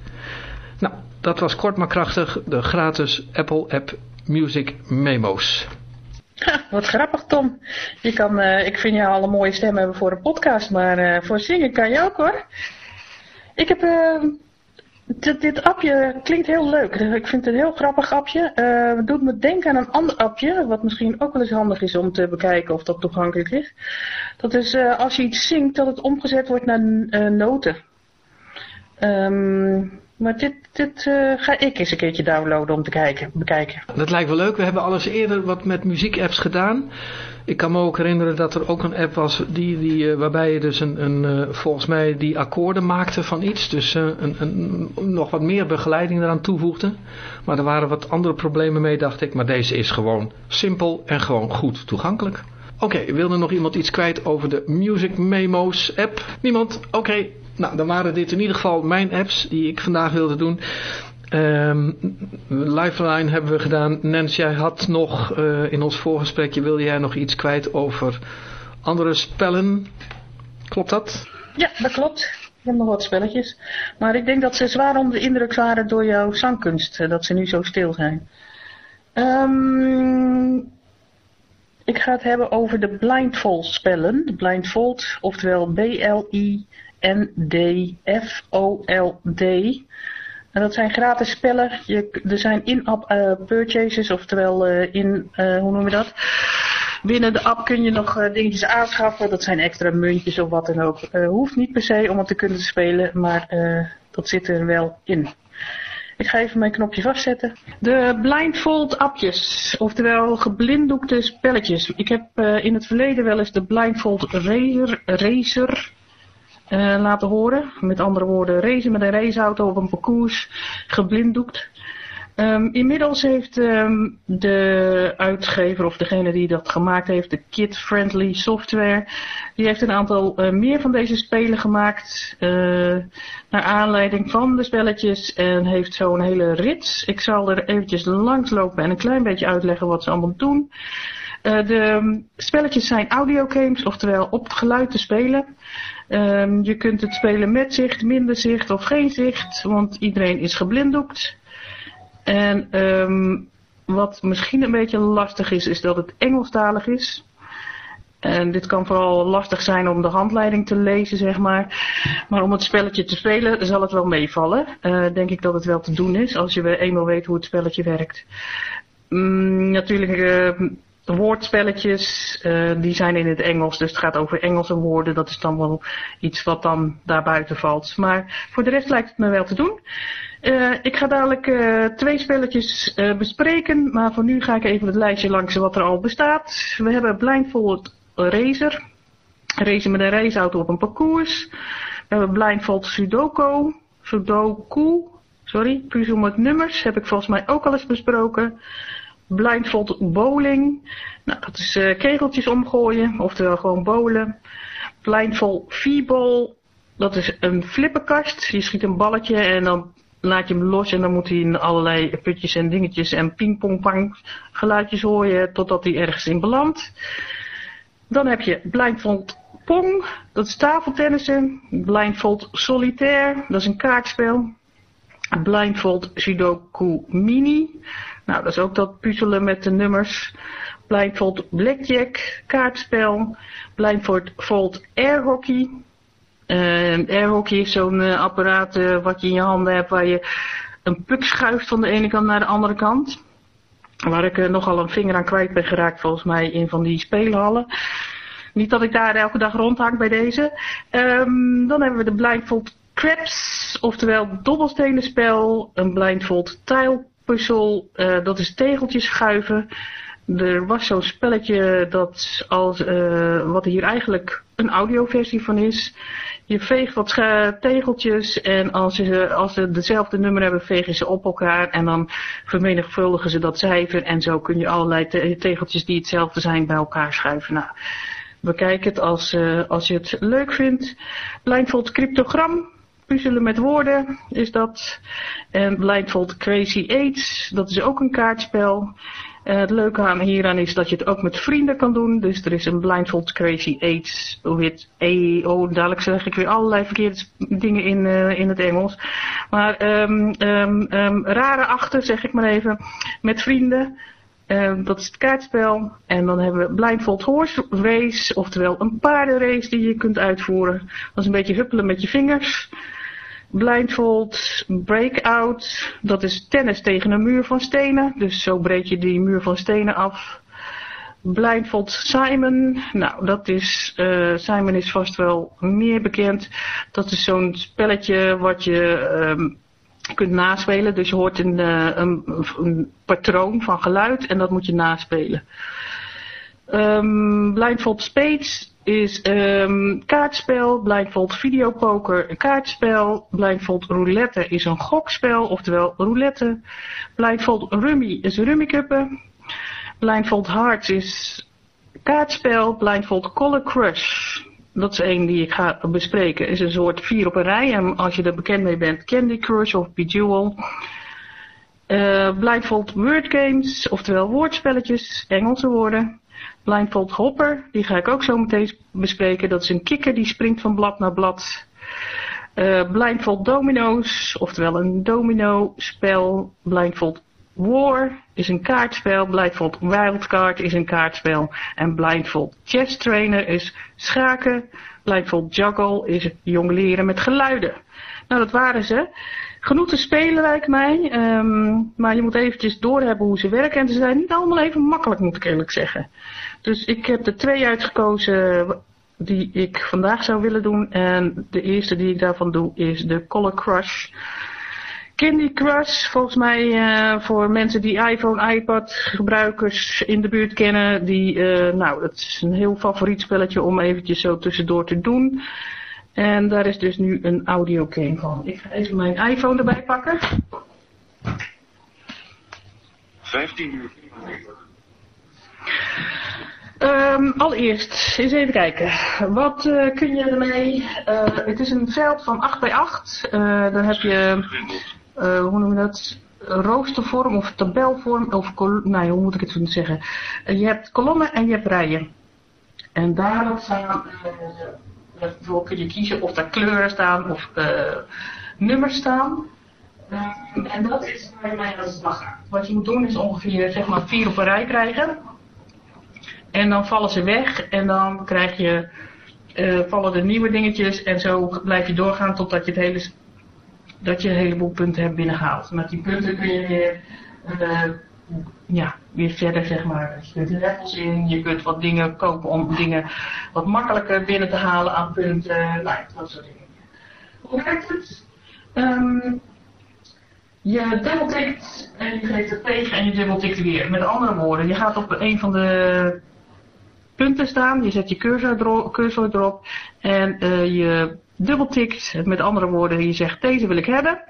Nou, dat was kort maar krachtig. De gratis Apple App Music Memo's. Wat grappig, Tom. Je kan, eh, ik vind jou al een mooie stem hebben voor een podcast, maar eh, voor zingen kan je ook hoor. Ik heb. dit, dit appje klinkt heel leuk. Ik vind het een heel grappig appje. Eh, Het doet me denken aan een ander appje, wat misschien ook wel eens handig is om te bekijken of dat toegankelijk is. Dat is eh, als je iets zingt, dat het omgezet wordt naar noten. Ehm, maar dit, dit eh, ga ik eens een keertje downloaden om te kijken, bekijken. Dat lijkt wel leuk. We hebben alles eerder wat met muziekapps gedaan. Ik kan me ook herinneren dat er ook een app was die, die, eh, waarbij je dus een, een, eh, volgens mij die akkoorden maakte van iets. Dus een, een, nog wat meer begeleiding eraan toevoegde. Maar er waren wat andere problemen mee dacht ik. Maar deze is gewoon simpel en gewoon goed toegankelijk. Oké, wilde nog iemand iets kwijt over de Music Memo's app? Niemand? Oké, nou dan waren dit in ieder geval mijn apps die ik vandaag wilde doen. Ehm, Lifeline hebben we gedaan. Nens, jij had nog eh, in ons voorgesprekje, wilde jij nog iets kwijt over andere spellen? Klopt dat? Ja, dat klopt. Ik heb nog wat spelletjes. Maar ik denk dat ze zwaar onder de indruk waren door jouw zangkunst. eh, Dat ze nu zo stil zijn. Ehm, ik ga het hebben over de blindfold spellen. De blindfold, oftewel N-D-F-O-L-D. En dat zijn gratis spellen. Je, er zijn in-app eh, purchases, oftewel eh, in, eh, hoe noem je dat? Binnen de app kun je nog dingetjes aanschaffen. Dat zijn extra muntjes of wat dan ook. Hoeft niet per se om het te kunnen spelen, maar dat zit er wel in. Ik ga even mijn knopje vastzetten. De blindfold appjes, oftewel geblinddoekte spelletjes. Ik heb in het verleden wel eens de blindfold racer eh, laten horen. Met andere woorden, racen met een raceauto op een parcours, geblinddoekt. Ehm, inmiddels heeft ehm, de uitgever of degene die dat gemaakt heeft, de Kid Friendly Software, die heeft een aantal eh, meer van deze spelen gemaakt eh, naar aanleiding van de spelletjes en heeft zo'n hele rits. Ik zal er eventjes langs lopen en een klein beetje uitleggen wat ze allemaal doen. De spelletjes zijn audiogames, oftewel op geluid te spelen. Ehm, je kunt het spelen met zicht, minder zicht of geen zicht, want iedereen is geblinddoekt. En ehm, wat misschien een beetje lastig is, is dat het Engelstalig is. En dit kan vooral lastig zijn om de handleiding te lezen, zeg maar. Maar om het spelletje te spelen zal het wel meevallen. Eh, denk ik dat het wel te doen is, als je eenmaal weet hoe het spelletje werkt. Mm, natuurlijk, eh, woordspelletjes, eh, die zijn in het Engels. Dus het gaat over Engelse woorden. Dat is dan wel iets wat dan daarbuiten valt. Maar voor de rest lijkt het me wel te doen. Eh, ik ga dadelijk eh, twee spelletjes bespreken, maar voor nu ga ik even het lijstje langs wat er al bestaat. We hebben Blindfold Racer, racen met een raceauto op een parcours. We hebben Blindfold Sudoku, Sudoku, sorry, puzzel met nummers, heb ik volgens mij ook al eens besproken. Blindfold Bowling, nou, dat is eh, kegeltjes omgooien, oftewel gewoon bowlen. Blindfold V-ball, dat is een flippenkast. Je schiet een balletje en dan laat je hem los en dan moet hij in allerlei putjes en dingetjes en pingpongpang geluidjes horen totdat hij ergens in belandt. Dan heb je Blindfold Pong, dat is tafeltennissen. Blindfold Solitaire, dat is een kaartspel. Blindfold Sudoku Mini, nou dat is ook dat puzzelen met de nummers. Blindfold Blackjack, kaartspel. Blindfold Air Hockey, uh, airhockey is zo'n uh, apparaat uh, wat je in je handen hebt waar je een puk schuift van de ene kant naar de andere kant. Waar ik nogal een vinger aan kwijt ben geraakt volgens mij in van die speelhallen. Niet dat ik daar elke dag rondhang bij deze. Um, dan hebben we de Blindfold Craps, oftewel dobbelstenenspel. Een Blindfold Tile Puzzle, dat is tegeltjes schuiven. Er was zo'n spelletje dat als, wat hier eigenlijk een audioversie van is. Je veegt wat tegeltjes en als ze, als ze dezelfde nummer hebben, vegen ze op elkaar en dan vermenigvuldigen ze dat cijfer en zo kun je allerlei te tegeltjes die hetzelfde zijn bij elkaar schuiven. Nou, bekijk het als, uh, als je het leuk vindt. Blindfold cryptogram, puzzelen met woorden is dat. En Blindfold Crazy Aids, dat is ook een kaartspel. Uh, het leuke aan hieraan is dat je het ook met vrienden kan doen. Dus er is een Blindfold Crazy Aids with A. Oh, dadelijk zeg ik weer allerlei verkeerde dingen in, uh, in het Engels. Maar um, um, um, rare achter, zeg ik maar even, met vrienden. dat is het kaartspel. En dan hebben we Blindfold Horse Race, oftewel een paardenrace die je kunt uitvoeren. Dat is een beetje huppelen met je vingers. Blindfold Breakout, dat is tennis tegen een muur van stenen. Dus zo breek je die muur van stenen af. Blindfold Simon, nou dat is, uh, Simon is vast wel meer bekend. Dat is zo'n spelletje wat je um, kunt naspelen. Dus je hoort een, uh, een, een, patroon van geluid en dat moet je naspelen. Um, Blindfold Spades, is um, kaartspel, Blindfold Videopoker een kaartspel, Blindfold Roulette is een gokspel, oftewel roulette, Blindfold Rummy is rummikuppen, Blindfold Hearts is kaartspel, Blindfold Color Crush, dat is een die ik ga bespreken, is een soort vier op een rij en als je er bekend mee bent, Candy Crush of Bejewel. Uh, Blindfold Word Games, oftewel woordspelletjes, Engelse woorden. Blindfold Hopper, die ga ik ook zo meteen bespreken. Dat is een kikker die springt van blad naar blad. Uh, Blindfold Domino's, oftewel een domino spel. Blindfold War is een kaartspel. Blindfold Wildcard is een kaartspel. En Blindfold Chess Trainer is schaken. Blindfold Juggle is jongleren met geluiden. Nou, dat waren ze. Genoeg te spelen lijkt mij. ehm, maar je moet eventjes doorhebben hoe ze werken. En ze zijn niet allemaal even makkelijk, moet ik eerlijk zeggen. Dus ik heb er twee uitgekozen die ik vandaag zou willen doen. En de eerste die ik daarvan doe is de Color Crush. Candy Crush, volgens mij eh, voor mensen die iPhone, iPad gebruikers in de buurt kennen. Die, eh, nou, dat is een heel favoriet spelletje om eventjes zo tussendoor te doen. En daar is dus nu een audiogame van. Ik ga even mijn iPhone erbij pakken. 15 uur. Ehm, allereerst, eens even kijken. Wat eh, kun je ermee? Eh, het is een veld van 8 bij 8. Eh, dan heb je, eh, hoe noem je dat? Roostervorm of tabelvorm. Of, nee, hoe moet ik het zeggen? Eh, je hebt kolommen en je hebt rijen. En daarop staan, uh, kun je kiezen of daar kleuren staan of nummers staan. Ehm, en dat is waar je mee aan slag. Wat je moet doen is ongeveer zeg maar vier op een rij krijgen. En dan vallen ze weg en dan krijg je, eh, vallen er nieuwe dingetjes en zo blijf je doorgaan totdat je het hele, dat je een heleboel punten hebt binnengehaald. Met die punten kun je weer, eh, ja, weer verder zeg maar. Je kunt levels in, je kunt wat dingen kopen om dingen wat makkelijker binnen te halen aan punten, nou dat soort dingen. Hoe werkt het? Ehm, je dubbeltikt en je geeft het tegen en je dubbeltikt weer. Met andere woorden, je gaat op een van de staan, je zet je cursor, dro- cursor erop en eh, je dubbeltikt. Met andere woorden, je zegt deze wil ik hebben.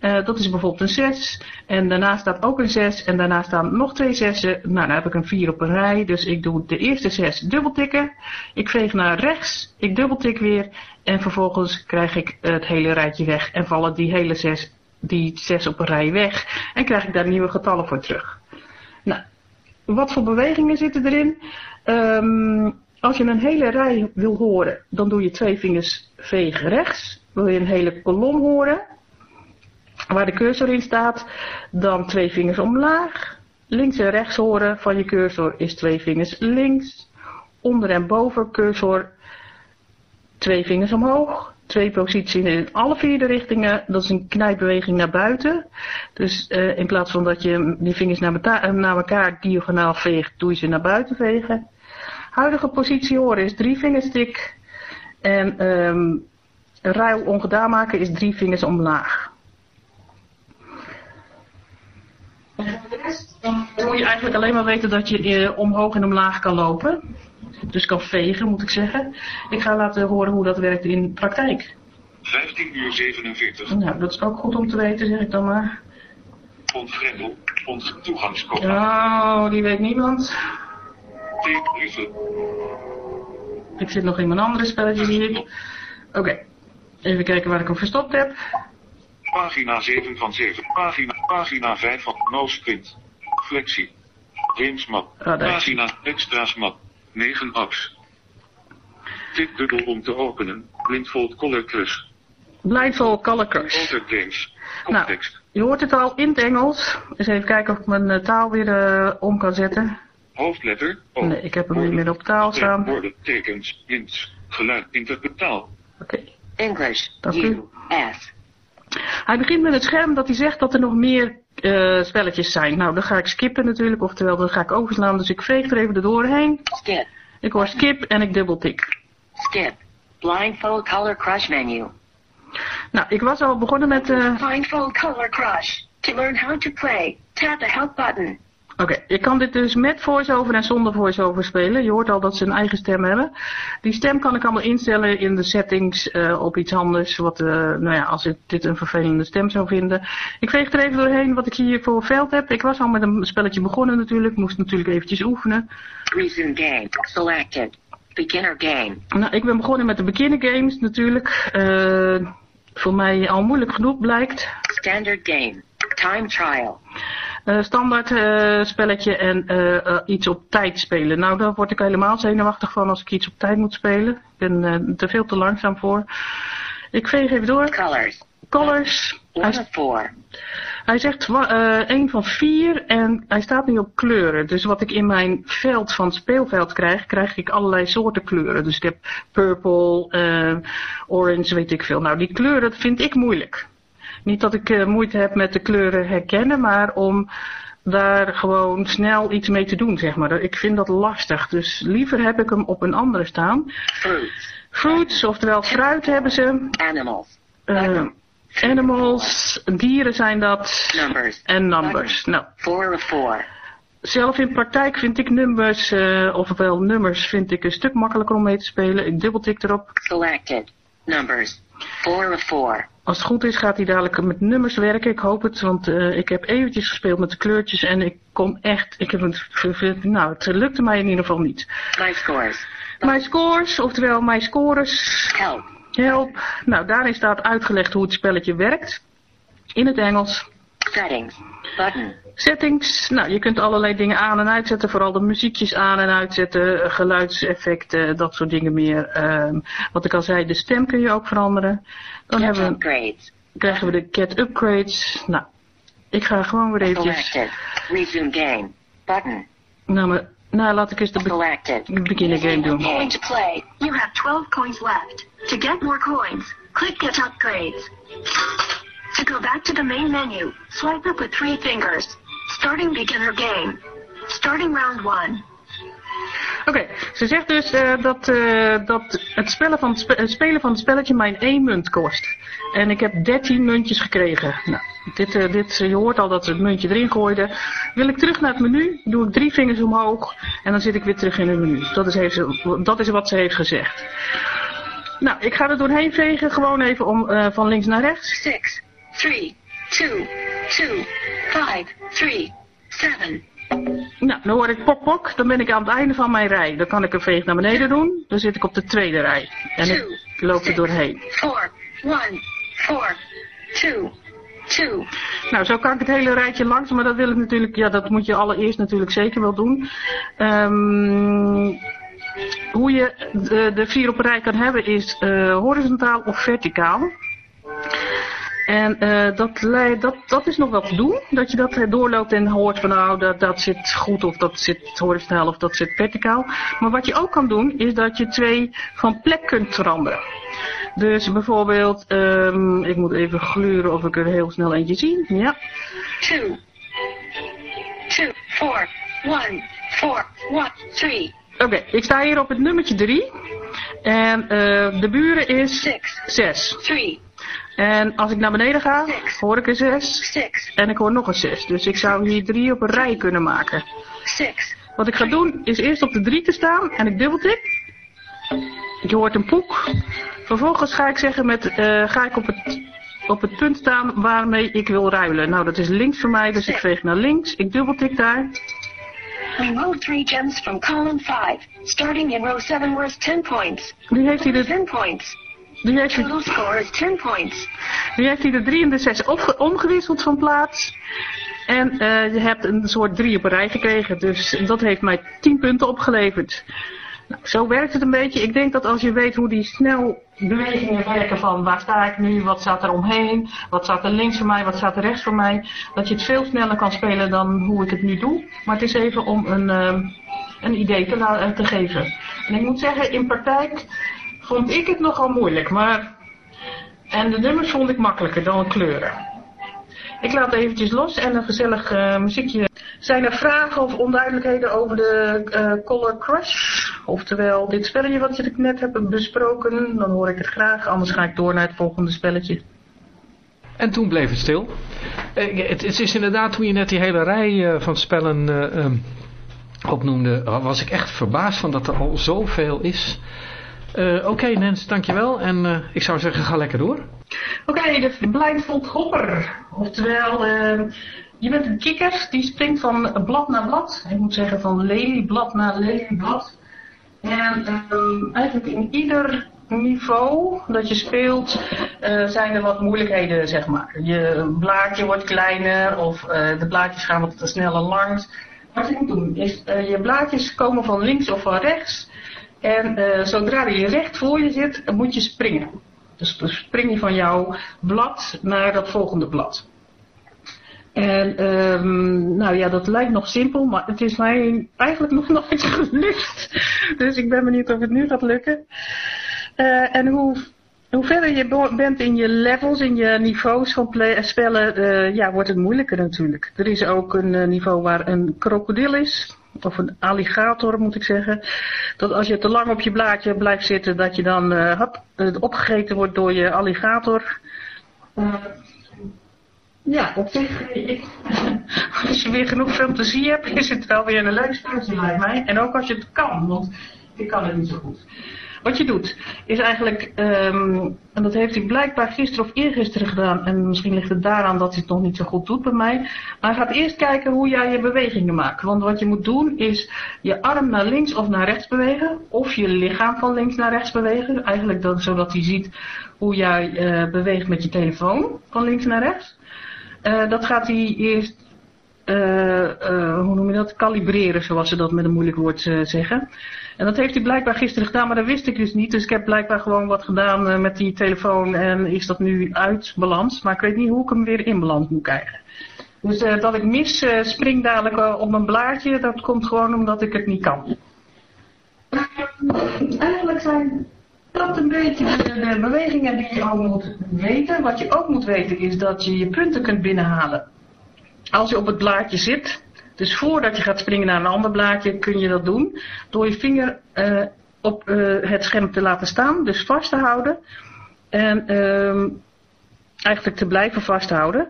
Eh, dat is bijvoorbeeld een 6. En daarna staat ook een 6. En daarna staan nog twee 6'en. Nou, dan heb ik een 4 op een rij. Dus ik doe de eerste 6 dubbeltikken. Ik veeg naar rechts. Ik dubbeltik weer. En vervolgens krijg ik het hele rijtje weg. En vallen die hele 6, die 6 op een rij weg. En krijg ik daar nieuwe getallen voor terug. Nou, wat voor bewegingen zitten erin? Ehm, als je een hele rij wil horen, dan doe je twee vingers vegen rechts. Wil je een hele kolom horen, waar de cursor in staat, dan twee vingers omlaag. Links en rechts horen van je cursor is twee vingers links. Onder en boven cursor twee vingers omhoog. Twee posities in alle vier de richtingen. Dat is een knijpbeweging naar buiten. Dus eh, in plaats van dat je die vingers naar, meta- naar elkaar diagonaal veegt, doe je ze naar buiten vegen. Huidige positie horen is drie vingerstik. En ehm ruil ongedaan maken is drie vingers omlaag. En voor de rest, dan moet je eigenlijk alleen maar weten dat je eh, omhoog en omlaag kan lopen. Dus kan vegen, moet ik zeggen. Ik ga laten horen hoe dat werkt in praktijk. 15 uur 47. Nou, dat is ook goed om te weten, zeg ik dan maar. Ontgrendel. Onttoegangscode. Oh, die weet niemand. Ik zit nog in mijn andere spelletje, zie ik. Oké, even kijken waar ik hem verstopt heb. Pagina 7 van 7. Pagina, pagina 5 van Noosprint. Flexie. Gamesmap. Is Pagina extra's map. 9 apps. Tik dubbel om te openen. Blindfold Color Crush. Blindfold Color Crush. Games. Nou, Context. je hoort het al in het Engels. Eens even kijken of ik mijn eh, taal weer eh, om kan zetten. Hoofdletter. O. Nee, ik heb hem niet meer op taal staan. Oké. Woorden, tekens, hints, geluid, interpretaal. English. Dank u. Hij begint met het scherm dat hij zegt dat er nog meer eh, spelletjes zijn. Nou, dan ga ik skippen natuurlijk, oftewel dan ga ik overslaan. Dus ik veeg er even er doorheen. Skip. Ik hoor skip en ik dubbeltik. Skip. Blindfold color crush menu. Nou, ik was al begonnen met... eh, Blindfold color crush. To learn how to play, tap the help button. Oké, ik kan dit dus met voice-over en zonder voice-over spelen. Je hoort al dat ze een eigen stem hebben. Die stem kan ik allemaal instellen in de settings eh, op iets anders. Wat, eh, nou ja, als ik dit een vervelende stem zou vinden. Ik veeg er even doorheen wat ik hier voor veld heb. Ik was al met een spelletje begonnen natuurlijk. Moest natuurlijk eventjes oefenen. Resume game. Selected. Beginner game. Nou, ik ben begonnen met de beginner games natuurlijk. Eh, voor mij al moeilijk genoeg blijkt. Standard game. Time trial. Eh, standaard eh, spelletje en eh, eh, iets op tijd spelen. Nou, daar word ik helemaal zenuwachtig van als ik iets op tijd moet spelen. Ik ben te veel te langzaam voor. Ik veeg even door. Colors. Colors. Hij, four. Hij zegt uh, één van vier en hij staat nu op kleuren. Dus wat ik in mijn veld van speelveld krijg, krijg ik allerlei soorten kleuren. Dus ik heb purple, uh, orange, weet ik veel. Nou, die kleuren vind ik moeilijk. Niet dat ik uh, moeite heb met de kleuren herkennen, maar om daar gewoon snel iets mee te doen, zeg maar. Ik vind dat lastig. Dus liever heb ik hem op een andere staan. Fruits. Fruits, oftewel fruit hebben ze. Animals. Uh, animals, dieren zijn dat. Numbers. En numbers. Nou, Four of four. zelf in praktijk vind ik numbers, uh, ofwel nummers, vind ik een stuk makkelijker om mee te spelen. Ik dubbeltik erop. Selected. Numbers. Four of four. Als het goed is gaat hij dadelijk met nummers werken. Ik hoop het, want uh, ik heb eventjes gespeeld met de kleurtjes en ik kom echt, ik heb het, nou het lukte mij in ieder geval niet. My scores. My scores, oftewel my scores. Help. Help. Nou, daarin staat uitgelegd hoe het spelletje werkt. In het Engels. Settings. Button. Settings. Nou, je kunt allerlei dingen aan en uitzetten. Vooral de muziekjes aan en uitzetten. Geluidseffecten, dat soort dingen meer. Um, wat ik al zei, de stem kun je ook veranderen. Dan Get hebben we, upgrades. krijgen we de get upgrades. Nou, ik ga gewoon weer eventjes... Selected. Resume game. Button. Nou, maar, nou laat ik eens de be beginner game doen. Going to play. You have 12 coins left. To get more coins, click Get Upgrades. To go back to the main menu, swipe up with three fingers. Starting beginner game. Starting round 1. Oké, ze zegt dus uh, dat, uh, dat het, spelen van het, spe het, spelen van het spelletje mij één munt kost. En ik heb 13 muntjes gekregen. Nou, dit, uh, dit, je hoort al dat ze het muntje erin gooide. Wil ik terug naar het menu, doe ik drie vingers omhoog en dan zit ik weer terug in het menu. Dat is, heeft ze, dat is wat ze heeft gezegd. Nou, ik ga er doorheen vegen, gewoon even om, van links naar rechts. 6, 3, 2, 2, 5, 3, 7. Nou, dan hoor ik pok pok, dan ben ik aan het einde van mijn rij. Dan kan ik een veeg naar beneden doen, dan zit ik op de tweede rij. En ik loop er doorheen. 4, 1, 4, 2, 2. Nou, zo kan ik het hele rijtje langs, maar dat wil ik natuurlijk, ja, dat moet je allereerst natuurlijk zeker wel doen. Um, hoe je de, de vier op een rij kan hebben is uh, horizontaal of verticaal. En uh, dat, dat, dat is nog wel te doen. Dat je dat doorloopt en hoort van nou dat, dat zit goed of dat zit horizontaal of dat zit verticaal. Maar wat je ook kan doen is dat je twee van plek kunt veranderen. Dus bijvoorbeeld, um, ik moet even gluren of ik er heel snel eentje zie. Ja. 2, 2, 4, 1, 4, 1, 3. Oké, okay, ik sta hier op het nummertje 3. En uh, de buren is 6. 3. En als ik naar beneden ga, Six. hoor ik een 6. Six. En ik hoor nog een 6. Dus ik zou hier drie op een rij kunnen maken. Six. Wat ik ga doen, is eerst op de 3 te staan en ik dubbeltik. Je hoort een poek. Vervolgens ga ik zeggen met, uh, ga ik op het, op het punt staan waarmee ik wil ruilen. Nou, dat is links voor mij, dus ik veeg naar links. Ik dubbeltik daar. Remove three gems from column 5. Starting in row 7 worth 10 points. Nu heeft hij de... 10 points. Nu heeft, hij, Total score is 10 points. nu heeft hij de 3 en de 6 omgewisseld van plaats. En uh, je hebt een soort 3 op een rij gekregen. Dus dat heeft mij 10 punten opgeleverd. Nou, zo werkt het een beetje. Ik denk dat als je weet hoe die snel bewegingen werken van waar sta ik nu, wat staat er omheen, wat staat er links voor mij, wat staat er rechts voor mij, dat je het veel sneller kan spelen dan hoe ik het nu doe. Maar het is even om een, uh, een idee te, te geven. En ik moet zeggen, in praktijk vond ik het nogal moeilijk, maar... En de nummers vond ik makkelijker dan kleuren. Ik laat eventjes los en een gezellig uh, muziekje. Zijn er vragen of onduidelijkheden over de uh, Color Crush? Oftewel dit spelletje wat ik net heb besproken, dan hoor ik het graag. Anders ga ik door naar het volgende spelletje. En toen bleef het stil. Uh, het, is inderdaad, toen je net die hele rij van spellen um, opnoemde, was ik echt verbaasd van dat er al zoveel is. Uh, Oké okay, Nens, dankjewel. En uh, ik zou zeggen, ga lekker door. Oké, okay, de blindfold hopper. Oftewel, uh, je bent een kikker die springt van blad naar blad. Ik moet zeggen van lelieblad naar lelieblad. En eigenlijk in ieder niveau dat je speelt zijn er wat moeilijkheden, zeg maar. Je blaadje wordt kleiner of de blaadjes gaan wat sneller langs. Wat je moet doen is, je blaadjes komen van links of van rechts. En uh, zodra je recht voor je zit, moet je springen. Dus dan spring je van jouw blad naar dat volgende blad. En ehm, nou ja, dat lijkt nog simpel, maar het is mij eigenlijk nog nooit gelukt. Dus ik ben benieuwd of het nu gaat lukken. Eh, en hoe, hoe verder je bent in je levels, in je niveaus van spellen, eh, ja, wordt het moeilijker natuurlijk. Er is ook een eh, niveau waar een krokodil is. Of een alligator moet ik zeggen. Dat als je te lang op je blaadje blijft zitten, dat je dan hop, eh, opgegeten wordt door je alligator. Eh, ja, op zich, als je weer genoeg fantasie hebt, is het wel weer een leuk spelletje lijkt mij. En ook als je het kan, want ik kan het niet zo goed. Wat je doet, is eigenlijk, ehm, en dat heeft hij blijkbaar gisteren of eergisteren gedaan, en misschien ligt het daaraan dat hij het nog niet zo goed doet bij mij. Maar hij gaat eerst kijken hoe jij je bewegingen maakt. Want wat je moet doen is je arm naar links of naar rechts bewegen, of je lichaam van links naar rechts bewegen. Eigenlijk dat, zodat hij ziet hoe jij eh, beweegt met je telefoon van links naar rechts. Eh, dat gaat hij eerst, eh, hoe noem je dat, kalibreren, zoals ze dat met een moeilijk woord zeggen. En dat heeft hij blijkbaar gisteren gedaan, maar dat wist ik dus niet. Dus ik heb blijkbaar gewoon wat gedaan eh, met die telefoon en is dat nu uit balans. Maar ik weet niet hoe ik hem weer in balans moet krijgen. Dus eh, dat ik mis eh, spring dadelijk op mijn blaadje, dat komt gewoon omdat ik het niet kan. Eigenlijk zijn dat een beetje de, de bewegingen die je al moet weten. Wat je ook moet weten is dat je je punten kunt binnenhalen. Als je op het blaadje zit, dus voordat je gaat springen naar een ander blaadje, kun je dat doen. Door je vinger eh, op eh, het scherm te laten staan, dus vast te houden. En ehm, eigenlijk te blijven vasthouden.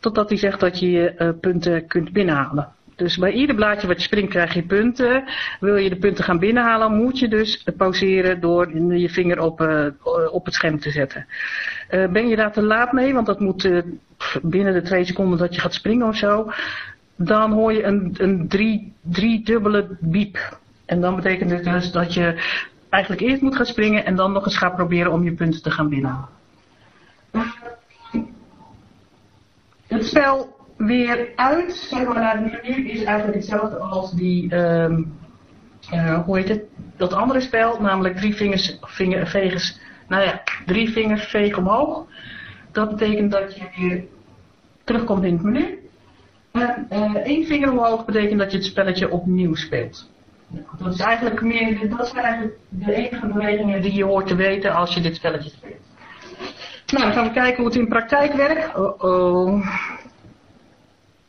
Totdat hij zegt dat je je eh, punten kunt binnenhalen. Dus bij ieder blaadje wat je springt krijg je punten. Wil je de punten gaan binnenhalen, moet je dus pauzeren door je vinger op, op het scherm te zetten. Ben je daar te laat mee, want dat moet binnen de twee seconden dat je gaat springen of zo. Dan hoor je een, een drie, drie dubbele biep. En dan betekent het dus dat je eigenlijk eerst moet gaan springen en dan nog eens gaat proberen om je punten te gaan binnenhalen. Het spel weer uit, zeg maar naar het menu, is eigenlijk hetzelfde als die, ehm, eh, hoe heet het, dat andere spel, namelijk drie vingers, vinger, nou ja, drie vingers veeg omhoog. Dat betekent dat je weer terugkomt in het menu. En eh, één vinger omhoog betekent dat je het spelletje opnieuw speelt. Dat is eigenlijk meer, dat zijn eigenlijk de enige bewegingen die je hoort te weten als je dit spelletje speelt. Nou, dan gaan we kijken hoe het in praktijk werkt. Oh oh.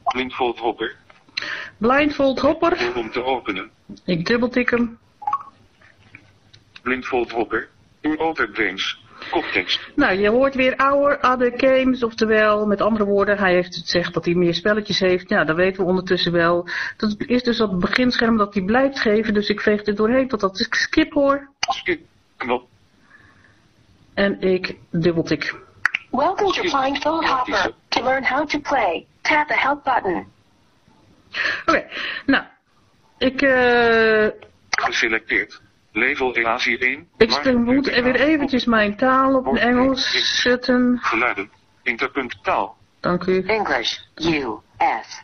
Blindfold hopper. Blindfold hopper. Om te openen. Ik dubbeltik hem. Blindfold hopper. In Open Nou, je hoort weer our other games, oftewel, met andere woorden, hij heeft het zegt dat hij meer spelletjes heeft. Ja, dat weten we ondertussen wel. Dat is dus het beginscherm dat hij blijft geven, dus ik veeg er doorheen totdat ik skip hoor. Skip. Knop. En ik dubbeltik. Welcome to Blindfold Hopper. To learn how to play, tap the help button. Oké, nou, ik, eh, Geselecteerd. Level Elasie 1. ik moet er weer eventjes mijn taal op Engels zetten. Geluiden. Interpunt taal. Dank u. English. U. S.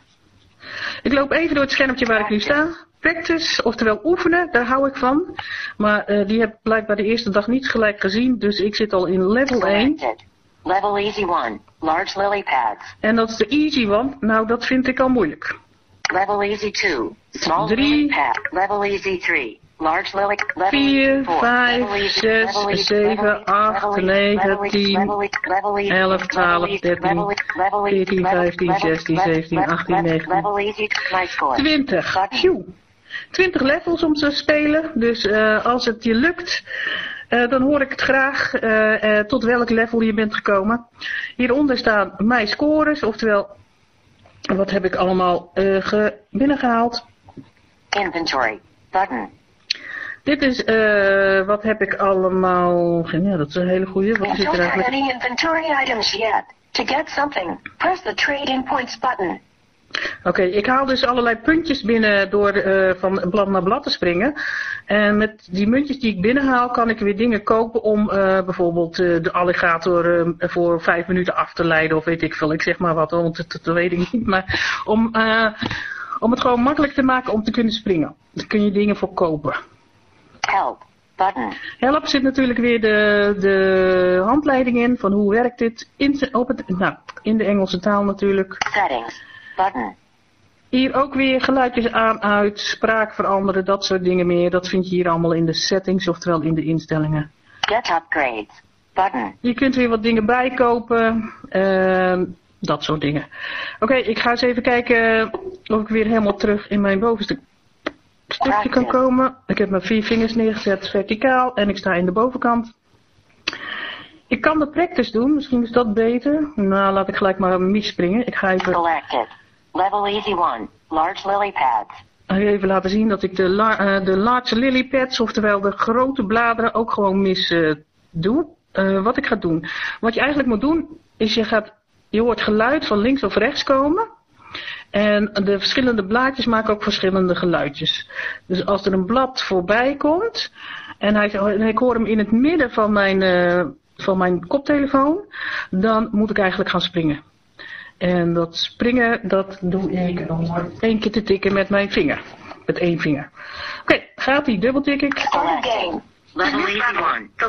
Ik loop even door het schermpje waar ik nu sta. Practice, oftewel oefenen, daar hou ik van. Maar eh, die heb ik blijkbaar de eerste dag niet gelijk gezien, dus ik zit al in level 1. Selected. Level Easy 1. Large lily pads. En dat is de easy one. Nou, dat vind ik al moeilijk. Level Easy 2. Small lily pad. Level Easy 3. Large lily. Level 4, Easy 4. 5, Level Easy, 6, Level Easy, 7, Level Easy, 8, Level Easy, 9, Level Easy, 10, Level Easy, Level Easy, 11, 12, Level Easy, 13, Level Easy, Level Easy, 14, Level 15, Easy, 16, Level 17, Easy, 18, Level 19. Level Easy, my score. 20. Phew. 20 levels om te spelen. Dus eh, als het je lukt, eh, dan hoor ik het graag eh, tot welk level je bent gekomen. Hieronder staan mijn scores, oftewel wat heb ik allemaal eh, ge- binnengehaald. Inventory. Button. Dit is eh, wat heb ik allemaal. Ja, dat is een hele goede. Wat zit er eigenlijk? any inventory items yet. To get something, press the trade in points button. Oké, ik haal dus allerlei puntjes binnen door eh, van blad naar blad te springen. En met die muntjes die ik binnenhaal, kan ik weer dingen kopen om eh, bijvoorbeeld de alligator voor vijf minuten af te leiden of weet ik veel. Ik zeg maar wat, want dat, dat weet ik niet. Maar om, eh, om het gewoon makkelijk te maken om te kunnen springen. Daar kun je dingen voor kopen. Help. Button. Help zit natuurlijk weer de, de handleiding in van hoe werkt dit in, op het, nou, in de Engelse taal natuurlijk. Settings. button. Hier ook weer geluidjes aan, uit, spraak veranderen, dat soort dingen meer. Dat vind je hier allemaal in de settings, oftewel in de instellingen. Get upgrades button. Je kunt weer wat dingen bijkopen, ehm, dat soort dingen. Oké, ik ga eens even kijken of ik weer helemaal terug in mijn bovenste stukje kan komen. Ik heb mijn vier vingers neergezet verticaal en ik sta in de bovenkant. Ik kan de practice doen, misschien is dat beter. Nou, laat ik gelijk maar misspringen. Ik ga even, Selected. Level easy 1. Large lily pads. even laten zien dat ik de, la, eh, de large lily pads, oftewel de grote bladeren, ook gewoon mis eh, doe. Eh, wat ik ga doen. Wat je eigenlijk moet doen, is je gaat, je hoort geluid van links of rechts komen. En de verschillende blaadjes maken ook verschillende geluidjes. Dus als er een blad voorbij komt, en, hij, en ik hoor hem in het midden van mijn, eh, van mijn koptelefoon, dan moet ik eigenlijk gaan springen. En dat springen, dat doe ik door één keer te tikken met mijn vinger. Met één vinger. Oké, gaat die, dubbel tik ik. Start game. Level In this easy level, 1. the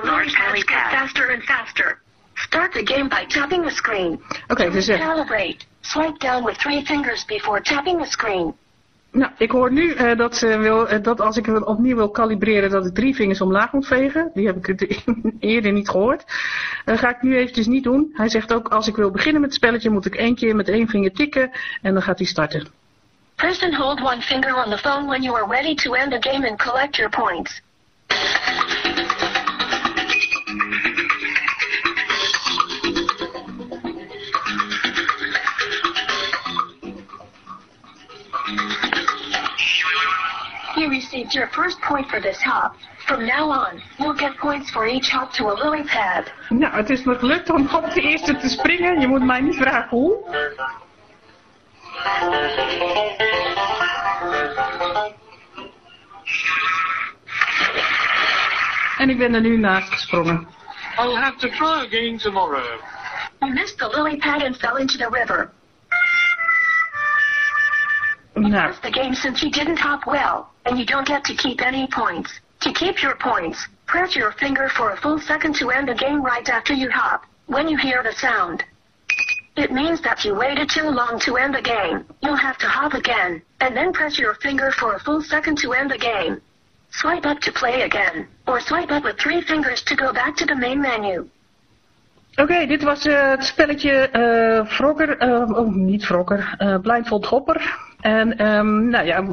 get pads. faster and faster. Start the game by tapping the screen. Oké, To dus recalibrate, swipe down with three fingers before tapping the screen. Nou, ik hoor nu eh, dat, ze wil, eh, dat als ik het opnieuw wil kalibreren, dat ik drie vingers omlaag moet vegen. Die heb ik het eerder niet gehoord. Dat ga ik nu eventjes niet doen. Hij zegt ook, als ik wil beginnen met het spelletje, moet ik één keer met één vinger tikken en dan gaat hij starten. Press and hold one finger on the phone when you are ready to end the game and collect your points. You received your first point for this hop. From now on, you'll get points for each hop to a lily pad. Nou, het is me gelukt om op de eerste te springen. Je moet mij niet vragen hoe. En ik ben er nu naast gesprongen. I'll have to try again tomorrow. You missed the lily pad and fell into the river. You Nou, lost the game since you didn't hop well, and you don't get to keep any points. To keep your points, press your finger for a full second to end the game right after you hop, when you hear the sound. It means that you waited too long to end the game. You'll have to hop again, and then press your finger for a full second to end the game. Swipe up to play again, or swipe up with three fingers to go back to the main menu. Oké, dit was eh, het spelletje Frogger, eh, oh niet Frogger, eh Blindfold Hopper. En ehm, nou ja,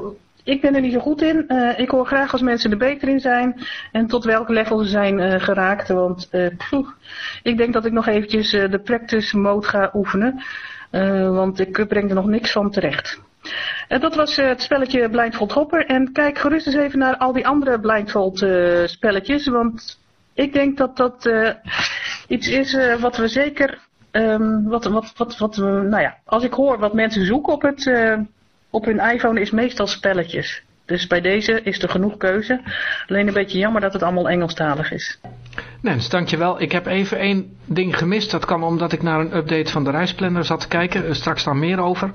ik ben er niet zo goed in. Eh, ik hoor graag als mensen er beter in zijn en tot welk level ze zijn eh, geraakt. Want pfoe, ik denk dat ik nog eventjes de practice mode ga oefenen. Want ik breng er nog niks van terecht. Dat was het spelletje Blindfold Hopper. En kijk gerust eens even naar al die andere Blindfold spelletjes. Want ik denk dat dat iets is wat we zeker... ehm, wat, wat, wat, wat nou ja, als ik hoor wat mensen zoeken op, het, op hun iPhone is meestal spelletjes. Dus bij deze is er genoeg keuze. Alleen een beetje jammer dat het allemaal Engelstalig is. Nens, dankjewel. Ik heb even één ding gemist. Dat kwam omdat ik naar een update van de reisplanner zat te kijken. Eh, Straks daar meer over.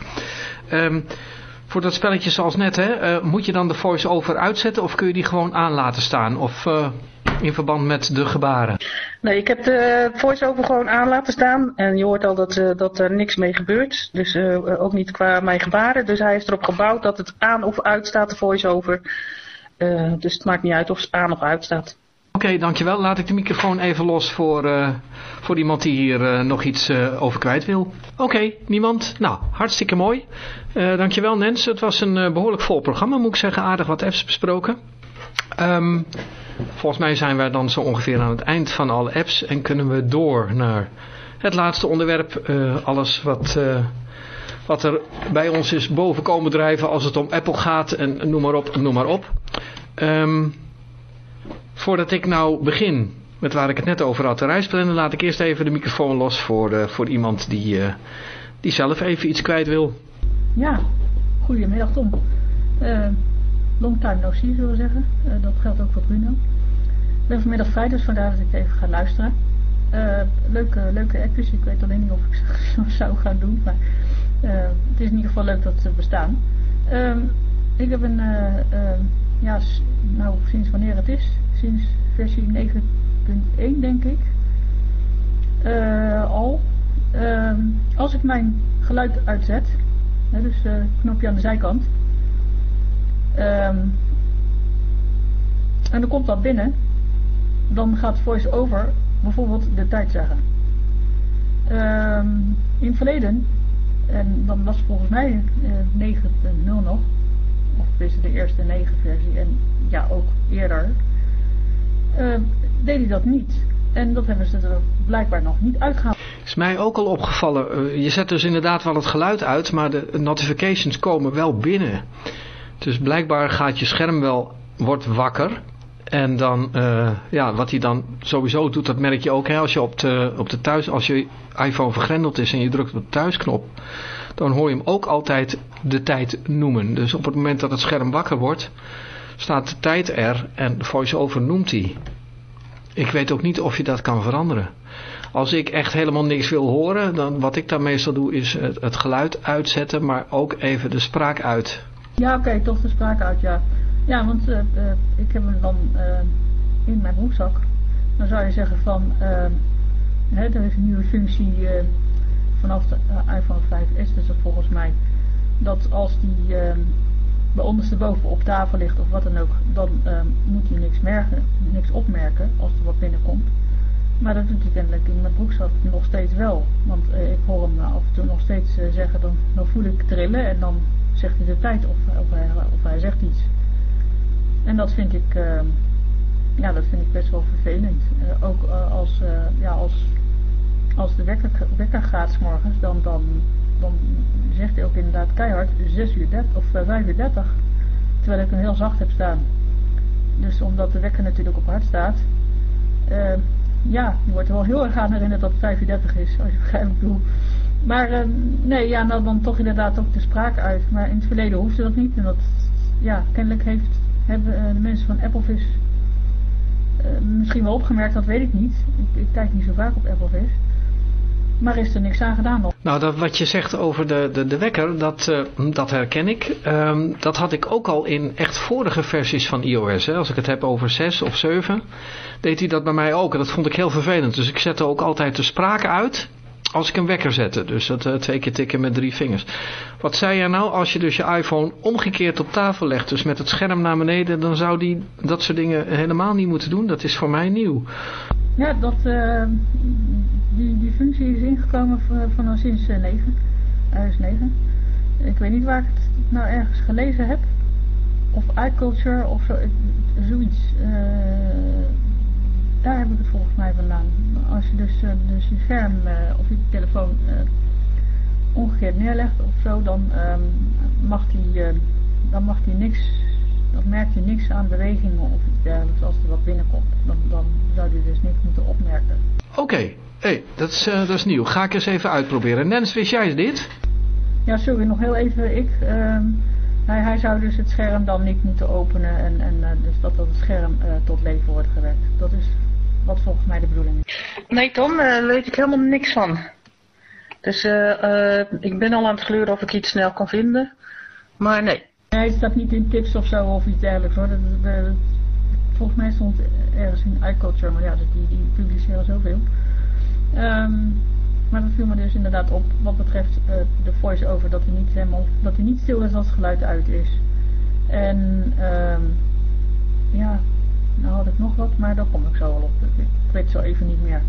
Ehm, voor dat spelletje zoals net, hè, eh, moet je dan de voice-over uitzetten of kun je die gewoon aan laten staan? Of eh, in verband met de gebaren? Nee, ik heb de voice-over gewoon aan laten staan. En je hoort al dat, eh, dat er niks mee gebeurt. Dus ook niet qua mijn gebaren. Dus hij is erop gebouwd dat het aan of uit staat, de voice-over. Dus het maakt niet uit of het aan of uit staat. Oké, dankjewel. Laat ik de microfoon even los voor, eh, voor iemand die hier eh, nog iets eh, over kwijt wil. Oké, niemand? Nou, hartstikke mooi. Dankjewel Nens. Het was een eh, behoorlijk vol programma, moet ik zeggen. Aardig wat apps besproken. Ehm, volgens mij zijn wij dan zo ongeveer aan het eind van alle apps en kunnen we door naar het laatste onderwerp. alles wat, wat er bij ons is boven komen drijven als het om Apple gaat en noem maar op, noem maar op. Ehm, voordat ik nou begin met waar ik het net over had, de reisplanner, laat ik eerst even de microfoon los voor, eh, voor iemand die, eh, die zelf even iets kwijt wil. Ja, goedemiddag Tom. Eh, long time no zullen we zeggen. Dat geldt ook voor Bruno. Ik ben vanmiddag vrij, dus vandaar dat ik even ga luisteren. Leuke, leuke appjes. Ik weet alleen niet of ik ze zou gaan doen, maar het is in ieder geval leuk dat ze bestaan. Ehm, ik heb een, eh, ehm, ja, nou sinds wanneer het is, sinds versie 9.1 denk ik, eh, al. Ehm, als ik mijn geluid uitzet, Hè, dus uh, knopje aan de zijkant. Um, en dan komt dat binnen. Dan gaat voice-over bijvoorbeeld de tijd zeggen. Um, in het verleden, en dan was volgens mij uh, 9.0 nog, of is de eerste 9 versie en ja ook eerder, uh, deed hij dat niet. En dat hebben ze er blijkbaar nog niet uitgehaald. Is mij ook al opgevallen. Uh, je zet dus inderdaad wel het geluid uit, maar de notifications komen wel binnen. Dus blijkbaar gaat je scherm wel, wordt wakker. En dan, uh, ja, wat hij dan sowieso doet, dat merk je ook. Hè, als je op de, op de thuis, als je iPhone vergrendeld is en je drukt op de thuisknop, dan hoor je hem ook altijd de tijd noemen. Dus op het moment dat het scherm wakker wordt, staat de tijd er en VoiceOver noemt hij. Ik weet ook niet of je dat kan veranderen. Als ik echt helemaal niks wil horen, dan wat ik dan meestal doe is het, geluid uitzetten, maar ook even de spraak uit. Ja, oké, toch de spraak uit, ja. Ja, want uh, uh, ik heb hem dan uh, in mijn broekzak. Dan zou je zeggen van, hè, er is een nieuwe functie vanaf de iPhone 5S, dus dat volgens mij, dat als die ondersteboven op tafel ligt of wat dan ook, dan moet hij niks, merken, niks opmerken als er wat binnenkomt. Maar dat doet hij kennelijk in mijn broekzak nog steeds wel. Want ik hoor hem af en toe nog steeds zeggen, dan, voel ik trillen en dan zegt hij de tijd of, of, hij, of hij zegt iets. En dat vind ik, uh, ja, dat vind ik best wel vervelend. Uh, ook als, ja, als, als de wekker, wekker gaat morgens, dan, dan, dan zegt hij ook inderdaad keihard 6 uur 30, of 5 uur 30. Terwijl ik hem heel zacht heb staan. Dus omdat de wekker natuurlijk op hard staat, ja, je wordt er wel heel erg aan herinnerd dat het 5 uur 30 is, als je begrijpt wat ik bedoel. Maar nee, ja, nou dan toch inderdaad ook de spraak uit. Maar in het verleden hoefde dat niet. En dat, ja, kennelijk heeft hebben de mensen van Applevis uh, misschien wel opgemerkt, dat weet ik niet. Ik, ik, kijk niet zo vaak op Applevis. Maar is er niks aan gedaan nog? Nou, dat, wat je zegt over de, de, de wekker, dat, uh, dat herken ik. Um, dat had ik ook al in echt vorige versies van iOS. Hè. Als ik het heb over 6 of 7, deed hij dat bij mij ook. En dat vond ik heel vervelend. Dus ik zette ook altijd de sprake uit als ik een wekker zette. Dus dat uh, twee keer tikken met drie vingers. Wat zei jij nou als je dus je iPhone omgekeerd op tafel legt. Dus met het scherm naar beneden. Dan zou die dat soort dingen helemaal niet moeten doen. Dat is voor mij nieuw. Ja, dat, uh, die, die functie is ingekomen vanaf sinds uh, 9. iOS 9. Ik weet niet waar ik het nou ergens gelezen heb. Of iCulture of zo, zoiets. Uh, daar heb ik het volgens mij vandaan. Als je dus, uh, dus je scherm uh, of je telefoon uh, omgekeerd neerlegt of zo, dan um, mag die, dan mag die niks, dan merkt hij niks aan bewegingen of iets dergelijks als er wat binnenkomt. Dan, dan zou hij dus niks moeten opmerken. Oké. Hey, dat, is, dat is nieuw. Ga ik eens even uitproberen. Nens, wist jij dit? Ja, sorry, nog heel even. Ik, um, hij, hij zou dus het scherm dan niet moeten openen en, en dus dat, dat het scherm tot leven wordt gewekt. Dat is wat volgens mij de bedoeling is. Nee Tom, daar uh, weet ik helemaal niks van. Dus uh, uh, ik ben al aan het gleuren of ik iets snel kan vinden. Maar nee. Nee, het staat niet in tips of zo of iets dergelijks hoor. Dat, dat, volgens mij stond ergens in iCulture, maar ja, die, die publiceren zoveel. Um, maar dat viel me dus inderdaad op wat betreft uh, de voice-over dat hij niet helemaal, dat hij niet stil is als het geluid uit is. En um, ja, nou had ik nog wat, maar daar kom ik zo al op. Ik weet zo even niet meer.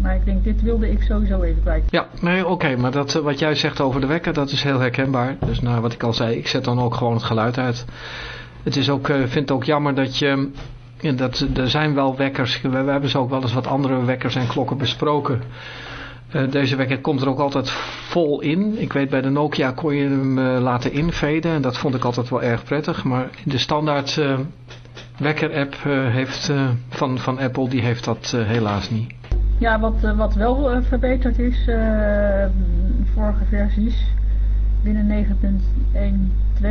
Maar ik denk, dit wilde ik sowieso even kwijt. Ja, nee, oké. Maar dat, wat jij zegt over de wekker, dat is heel herkenbaar. Dus nou, wat ik al zei, ik zet dan ook gewoon het geluid uit. Het is ook, vind het ook jammer dat je... Ja, dat, er zijn wel wekkers. We, hebben zo ook wel eens wat andere wekkers en klokken besproken. Uh, deze wekker komt er ook altijd vol in. Ik weet bij de Nokia kon je hem uh, laten inveden. En dat vond ik altijd wel erg prettig. Maar de standaard uh, wekker-app uh, heeft van, van Apple, die heeft dat helaas niet. Ja, wat, wat wel verbeterd is, vorige versies, binnen 9.1.2.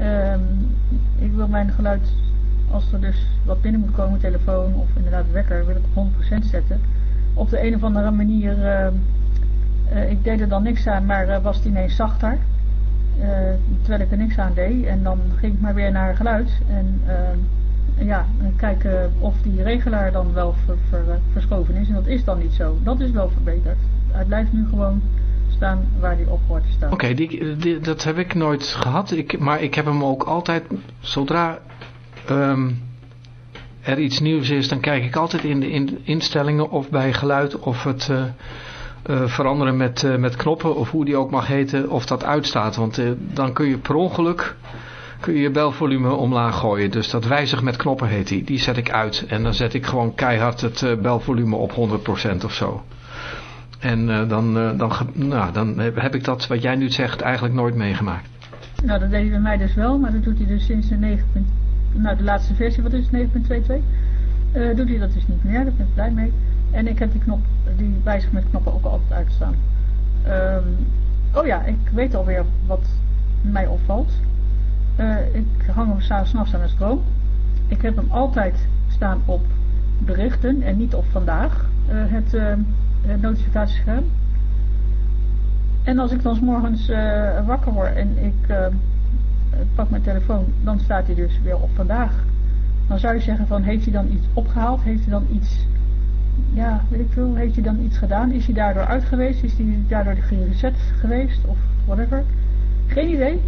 Um, ik wil mijn geluid, als er dus wat binnen moet komen, telefoon of inderdaad wekker, wil ik op 100% zetten. Op de een of andere manier, ik deed er dan niks aan, maar was het ineens zachter. Terwijl ik er niks aan deed. En dan ging ik maar weer naar geluid. En ja, kijken of die regelaar dan wel ver, ver, verschoven is. En dat is dan niet zo. Dat is wel verbeterd. Hij blijft nu gewoon staan waar die op hoort te staan. Oké, die, die- dat heb ik nooit gehad. Ik, maar ik heb hem ook altijd, zodra ehm, er iets nieuws is, dan kijk ik altijd in de in- instellingen of bij geluid of het eh, eh, veranderen met, eh, met knoppen of hoe die ook mag heten, of dat uitstaat. Want dan kun je per ongeluk kun je je belvolume omlaag gooien. Dus dat wijzig met knoppen heet die. Die zet ik uit en dan zet ik gewoon keihard het belvolume op 100% of zo. En dan, dan, nou, dan heb, heb ik dat wat jij nu zegt eigenlijk nooit meegemaakt. Nou, dat deed hij bij mij dus wel, maar dat doet hij dus sinds de 9. Nou, de laatste versie, wat is het, 9.22? Eh doet hij dat dus niet meer, daar ben ik blij mee. En ik heb die knop, die wijzig met knoppen ook altijd uitstaan. Ehm, oh ja, ik weet alweer wat mij opvalt. Eh, ik hang hem s'avonds nachts aan de stroom. Ik heb hem altijd staan op berichten en niet op vandaag, eh, het, eh, het notificatiescherm. En als ik dan morgens wakker word en ik eh, pak mijn telefoon, dan staat hij dus weer op vandaag. Dan zou je zeggen van, heeft hij dan iets opgehaald? Heeft hij dan iets, ja, weet ik veel, heeft hij dan iets gedaan? Is hij daardoor uit geweest? Is hij daardoor gereset geweest? Of whatever? Geen idee.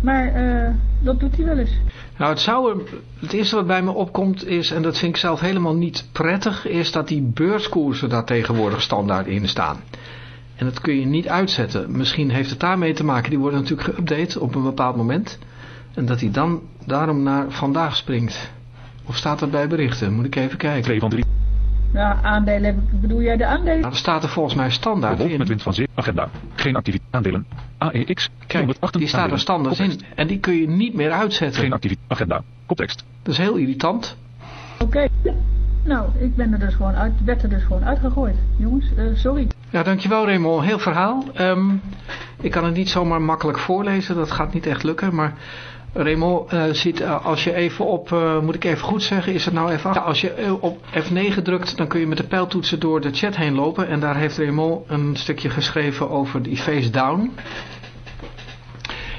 Maar eh, dat doet hij wel eens. Nou, het zou het eerste wat bij me opkomt is, en dat vind ik zelf helemaal niet prettig, is dat die beurskoersen daar tegenwoordig standaard in staan. En dat kun je niet uitzetten. Misschien heeft het daarmee te maken, die worden natuurlijk geüpdate op een bepaald moment. En dat hij dan daarom naar vandaag springt. Of staat dat bij berichten? Moet ik even kijken. 2 van 3. Ja, aandelen, bedoel jij de aandelen? Nou, er staat er volgens mij standaard Wolf met in. wind van 7. Agenda. Geen activiteit. Aandelen. AEX. Kijk, 108 die staat er standaard in. En die kun je niet meer uitzetten. Geen activiteit. Agenda. Koptekst. Dat is heel irritant. Oké. Nou, ik ben er dus gewoon uit, werd er dus gewoon uitgegooid. Jongens, eh, sorry. Ja, dankjewel Raymond. Heel verhaal. Ehm, ik kan het niet zomaar makkelijk voorlezen. Dat gaat niet echt lukken. Maar Raymond eh, ziet, eh, als je even op, eh, moet ik even goed zeggen, is het nou even Ja, Als je op F9 drukt, dan kun je met de pijltoetsen door de chat heen lopen. En daar heeft Raymond een stukje geschreven over die face down.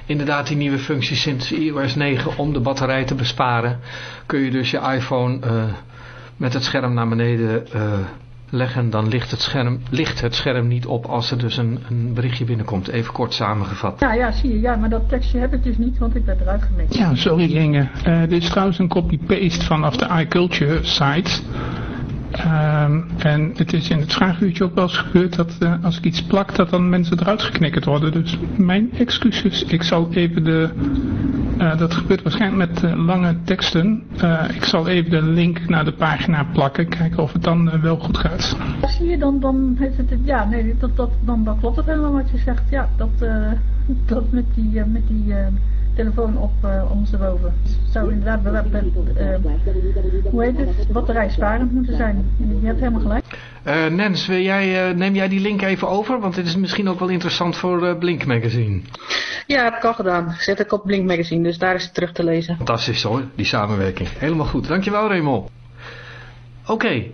Inderdaad, die nieuwe functie sinds iOS 9 om de batterij te besparen. Kun je dus je iPhone met het scherm naar beneden leggen. Dan ligt het, scherm, ligt het scherm niet op als er dus een, een berichtje binnenkomt. Even kort samengevat. Ja, ja, zie je. Ja, maar dat tekstje heb ik dus niet, want ik werd eruit gemeten. Ja, sorry Inge. Eh, dit is trouwens een copy-paste vanaf de iCulture site. Ehm, en het is in het vraaguurtje ook wel eens gebeurd dat eh, als ik iets plak, dat dan mensen eruit geknikkerd worden. Dus mijn excuses. Ik zal even de... eh, dat gebeurt waarschijnlijk met eh, lange teksten. Ik zal even de link naar de pagina plakken. Kijken of het dan wel goed gaat. Ja, zie je, dan, dan heeft het, ja, nee, dat, dat, dan, dan klopt het helemaal wat je zegt. Ja, dat, dat met die, met die telefoon op uh, ons erboven. Zou inderdaad, uh, hoe heet het, batterijsparend moeten zijn. Je hebt helemaal gelijk. Uh, Nens, wil jij, uh, neem jij die link even over? Want dit is misschien ook wel interessant voor uh, Blink Magazine. Ja, heb ik al gedaan. Zet ik op Blink Magazine, dus daar is het terug te lezen. Fantastisch hoor, die samenwerking. Helemaal goed. Dankjewel Raymond. Oké, okay,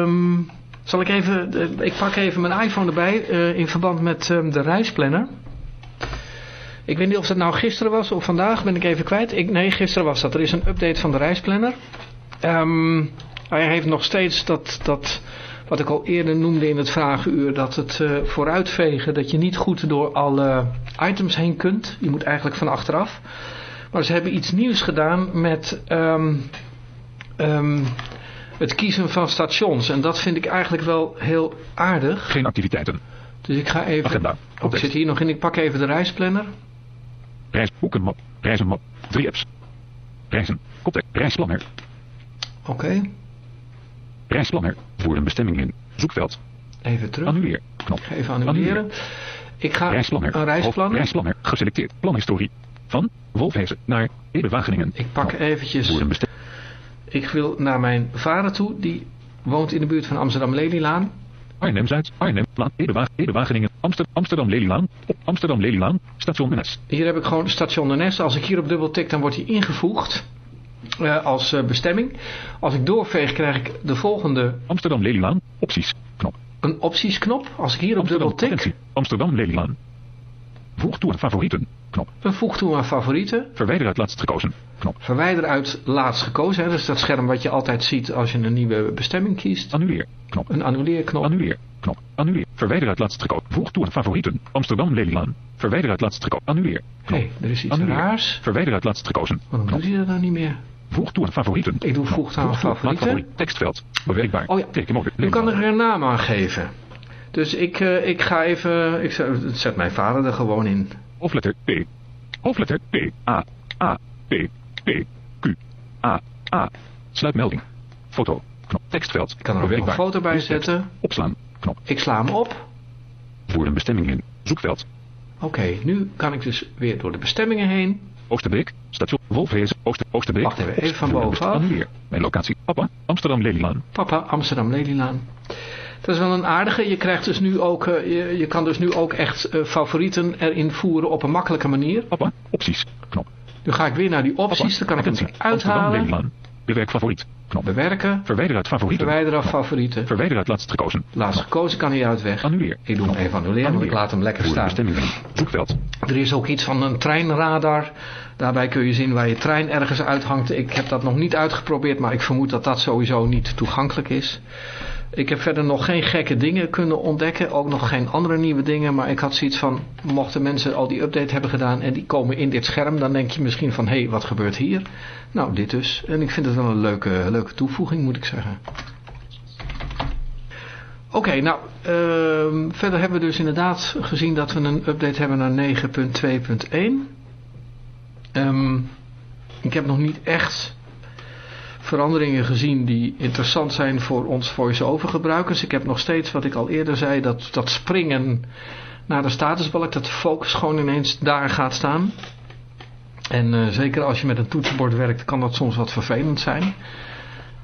um, zal ik even, ik pak even mijn iPhone erbij in verband met um, de reisplanner. Ik weet niet of dat nou gisteren was of vandaag, ben ik even kwijt. Ik, nee, gisteren was dat. Er is een update van de reisplanner. Um, hij heeft nog steeds dat, dat, wat ik al eerder noemde in het vragenuur, dat het uh, vooruitvegen, dat je niet goed door alle items heen kunt. Je moet eigenlijk van achteraf. Maar ze hebben iets nieuws gedaan met um, um, het kiezen van stations. En dat vind ik eigenlijk wel heel aardig. Geen activiteiten. Dus ik ga even... Agenda. Oh, ik zit hier nog in. Ik pak even de reisplanner. Reisboekenmap. Reizenmap. Drie apps. Reizen. Koptek. Reisplanner. Oké. Okay. Reisplanner. Voor een bestemming in. Zoekveld. Even terug. Annuleer. Knop. Ik ga even annuleren. annuleren. Ik ga reisplanner. een reisplanner. Reisplanner. Geselecteerd. Planhistorie. Van Wolfhezen naar Ede-Wageningen. Ik pak Knop. eventjes... Een. Ik wil naar mijn vader toe. Die woont in de buurt van Amsterdam-Lelylaan. Arnhem-Zuid, Arnhem, Laan, Ede, Ede Wageningen, Amster, Amsterdam-Lelylaan, op Amsterdam-Lelylaan, station NS. Hier heb ik gewoon station NS. Als ik hierop dubbel tik, dan wordt hij ingevoegd uh, als uh, bestemming. Als ik doorveeg, krijg ik de volgende... Amsterdam-Lelylaan, opties, knop. Een opties knop. Als ik hierop dubbel tik... Amsterdam-Lelylaan. Voeg toe aan favorieten. Knop. Een voeg toe aan favorieten. Verwijder uit laatst gekozen. Knop. Verwijder uit laatst gekozen. Hè? Dat is dat scherm wat je altijd ziet als je een nieuwe bestemming kiest. Annuleer. Knop. Een annuleerknop. Annuleer. Knop. Annuleer. Verwijder uit laatst gekozen. Voeg toe aan favorieten. Amsterdam Lelylaan. Verwijder uit laatst gekozen. Annuleer. Knop. Er is iets Annuleer. raars. Verwijder uit laatst gekozen. Waarom doet hij dat nou niet meer? Voeg toe aan favorieten. Ik doe voeg toe aan favorieten. favoriet. Tekstveld. Bewerkbaar. Oh ja. Nu kan ik er een naam aan geven. Dus ik, eh, ik ga even... Ik zet- zet mijn vader er gewoon in. Hoofdletter P. Hoofdletter P. A. A. P. P. Q. A. A. Sluitmelding. Foto. Knop. Tekstveld. Ik kan er ook nog een foto bij zetten. Opslaan. Knop. Ik sla hem op. Voer een bestemming in. Zoekveld. Oké, nu kan ik dus weer door de bestemmingen heen. Oosterbeek. Station Wolfhezen. Ooster, Oosterbeek. Wacht even, even van bovenaf. Mijn locatie. Papa. Amsterdam Lelylaan. Papa, Amsterdam Lelylaan. Dat is wel een aardige. Je, krijgt dus nu ook, eh, je, je kan dus nu ook echt eh, favorieten erin voeren op een makkelijke manier. Papa. Opties. Knop. Nu ga ik weer naar die opties. Dan kan ik hem Attentie. eruit Amsterdam halen. Lelylaan. Bewerk favoriet. Knop. Bewerken. Verwijder uit favorieten. Verwijderen af Knop. favorieten. Verwijder uit laatst gekozen. Laatst gekozen kan hij uit weg. Annuleer. Ik doe hem even annuleren, want ik laat hem lekker staan. Zoekveld. Er is ook iets van een treinradar. Daarbij kun je zien waar je trein ergens uithangt. Ik heb dat nog niet uitgeprobeerd, maar ik vermoed dat dat sowieso niet toegankelijk is. Ik heb verder nog geen gekke dingen kunnen ontdekken. Ook nog geen andere nieuwe dingen. Maar ik had zoiets van, mochten mensen al die update hebben gedaan en die komen in dit scherm. Dan denk je misschien van, hé, hey, wat gebeurt hier? Nou, dit dus. En ik vind het wel een leuke, leuke toevoeging, moet ik zeggen. Oké, nou, ehm, verder hebben we dus inderdaad gezien dat we een update hebben naar 9.2.1. Ehm, ik heb nog niet echt veranderingen gezien die interessant zijn voor ons voice-over gebruikers. Ik heb nog steeds, wat ik al eerder zei, dat, dat springen naar de statusbalk, dat de focus gewoon ineens daar gaat staan. En eh, zeker als je met een toetsenbord werkt, kan dat soms wat vervelend zijn.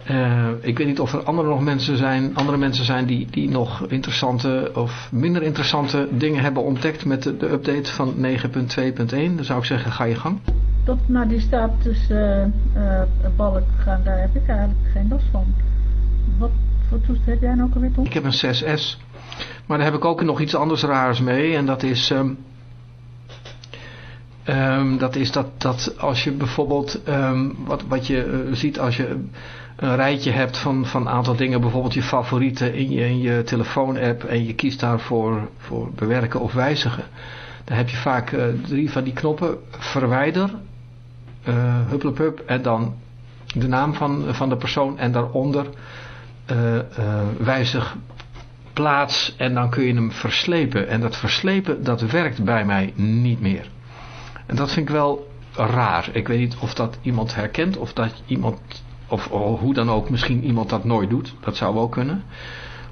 Eh, ik weet niet of er andere, nog mensen zijn, andere mensen zijn die, die nog interessante of minder interessante dingen hebben ontdekt met de, de update van 9.2.1. Dan zou ik zeggen, ga je gang. Tot naar die statusbalk gaan, daar heb ik eigenlijk geen last van. Wat voor toestel heb jij nou ook alweer, Tom? Ik heb een 6S. Maar daar heb ik ook nog iets anders raars mee. En dat is... ehm, ehm, dat is dat, dat als je bijvoorbeeld... ehm, wat, wat je eh, ziet als je een rijtje hebt van een aantal dingen. Bijvoorbeeld je favorieten in je, in telefoonapp. En je kiest daarvoor voor bewerken of wijzigen. Dan heb je vaak eh, drie van die knoppen. Verwijder. hupplepup. En dan de naam van, van de persoon. En daaronder eh, wijzig plaats en dan kun je hem verslepen. En dat verslepen, dat werkt bij mij niet meer. En dat vind ik wel raar. Ik weet niet of dat iemand herkent of dat iemand, of, hoe dan ook, misschien iemand dat nooit doet. Dat zou wel kunnen.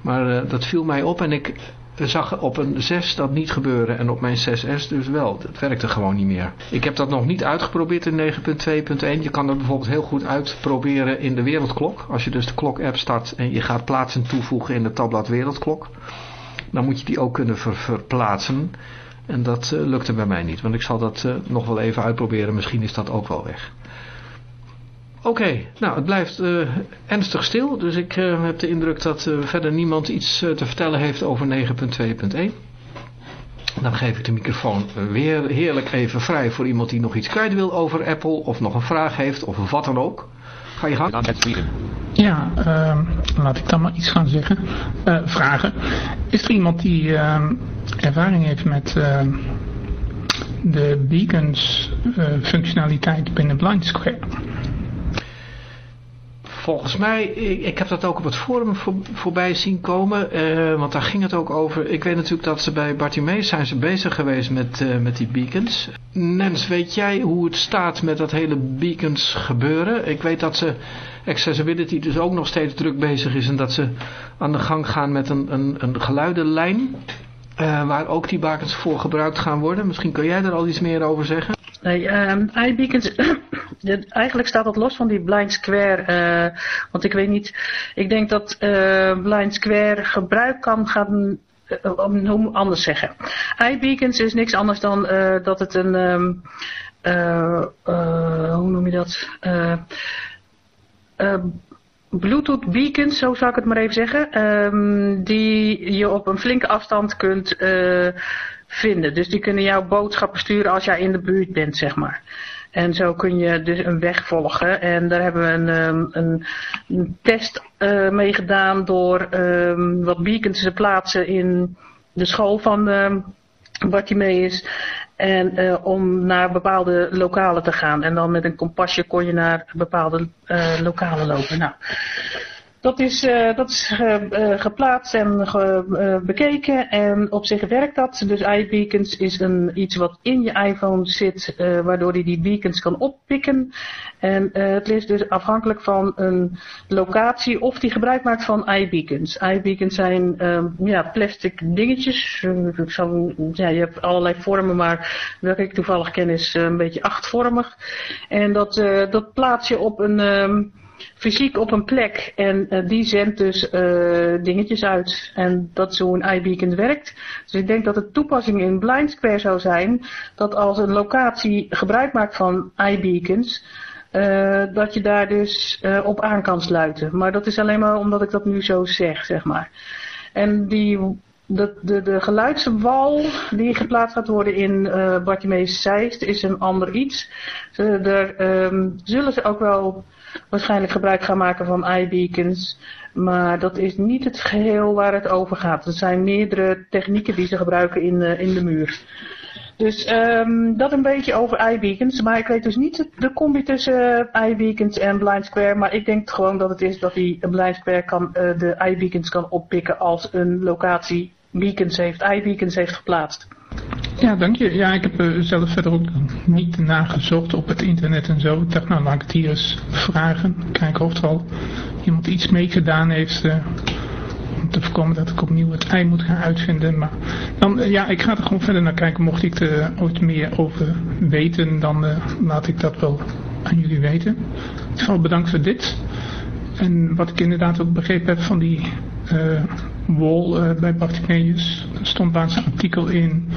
Maar eh, dat viel mij op en ik zag op een 6 dat niet gebeuren en op mijn 6S dus wel. Dat werkte gewoon niet meer. Ik heb dat nog niet uitgeprobeerd in 9.2.1. Je kan dat bijvoorbeeld heel goed uitproberen in de wereldklok. Als je dus de klok-app start en je gaat plaatsen toevoegen in het tabblad wereldklok. Dan moet je die ook kunnen ver- verplaatsen. En dat eh, lukte bij mij niet. Want ik zal dat eh, nog wel even uitproberen. Misschien is dat ook wel weg. Oké, nou het blijft eh, ernstig stil. Dus ik eh, heb de indruk dat eh, verder niemand iets te vertellen heeft over 9.2.1. Dan geef ik de microfoon weer heerlijk even vrij voor iemand die nog iets kwijt wil over Apple. Of nog een vraag heeft of wat dan ook. Ga je gang. Ja, ehm, laat ik dan maar iets gaan zeggen. Eh, vragen. Is er iemand die ehm, ervaring heeft met ehm, de beacons functionaliteit binnen Blind Square? Volgens mij, ik, heb dat ook op het forum voor, voorbij zien komen, eh, want daar ging het ook over. Ik weet natuurlijk dat ze bij Bartimeus zijn ze bezig geweest met, eh, met die beacons. Nens, weet jij hoe het staat met dat hele beacons gebeuren? Ik weet dat ze Accessibility dus ook nog steeds druk bezig is en dat ze aan de gang gaan met een, een, een geluidenlijn. Eh, waar ook die beacons voor gebruikt gaan worden. Misschien kun jij er al iets meer over zeggen? Nee, ehm iBeacons, eigenlijk staat dat los van die Blind Square, eh, want ik weet niet, ik denk dat eh, Blind Square gebruik kan gaan, hoe anders zeggen. iBeacons is niks anders dan dat het een, ehm, eh, eh, hoe noem je dat, Bluetooth beacons, zo zou ik het maar even zeggen, ehm, die je op een flinke afstand kunt, eh, vinden. Dus die kunnen jouw boodschappen sturen als jij in de buurt bent, zeg maar. En zo kun je dus een weg volgen. En daar hebben we een, ehm, een, test uh, mee gedaan door um, wat beacons te plaatsen in de school van Bartimeus. En uh, om naar bepaalde lokalen te gaan. En dan met een kompasje kon je naar bepaalde uh, lokalen lopen. Nou, dat is, uh, dat is uh, geplaatst en bekeken en op zich werkt dat. Dus iBeacons is een, iets wat in je iPhone zit, waardoor hij die beacons kan oppikken. En het is dus afhankelijk van een locatie of die gebruik maakt van iBeacons. iBeacons zijn ja, plastic dingetjes. Zo, ja, je hebt allerlei vormen, maar welke ik toevallig ken is een beetje achtvormig. En dat, dat plaats je op een... Um, fysiek op een plek en uh, die zendt dus uh, dingetjes uit. En dat is hoe een iBeacon werkt. Dus ik denk dat de toepassing in Blind Square zou zijn dat als een locatie gebruik maakt van iBeacons, uh, dat je daar dus op aan kan sluiten. Maar dat is alleen maar omdat ik dat nu zo zeg, zeg maar. En die de, de, de geluidswal die geplaatst gaat worden in uh, Bartimeus Zeist is een ander iets. Uh, daar um, zullen ze ook wel waarschijnlijk gebruik gaan maken van iBeacons. Maar dat is niet het geheel waar het over gaat. Er zijn meerdere technieken die ze gebruiken in, uh, in de muur. Dus um, dat een beetje over iBeacons. Maar ik weet dus niet de combi tussen iBeacons en Blind Square. Maar ik denk gewoon dat het is dat die Blind Square kan, uh, de iBeacons kan oppikken als een locatie beacons heeft, iBeacons heeft geplaatst. Ja, dank je. Ja, ik heb uh, zelf verder ook niet nagezocht op het internet en zo. Ik dacht, nou laat ik het hier eens vragen. Kijken of er al iemand iets meegedaan heeft uh, om te voorkomen dat ik opnieuw het ei moet gaan uitvinden. Maar dan, uh, ja, ik ga er gewoon verder naar kijken. Mocht ik er ooit meer over weten, dan laat ik dat wel aan jullie weten. In ieder geval bedankt voor dit. En wat ik inderdaad ook begrepen heb van die wall uh, bij Bartimeus. Er stond laatst een artikel in,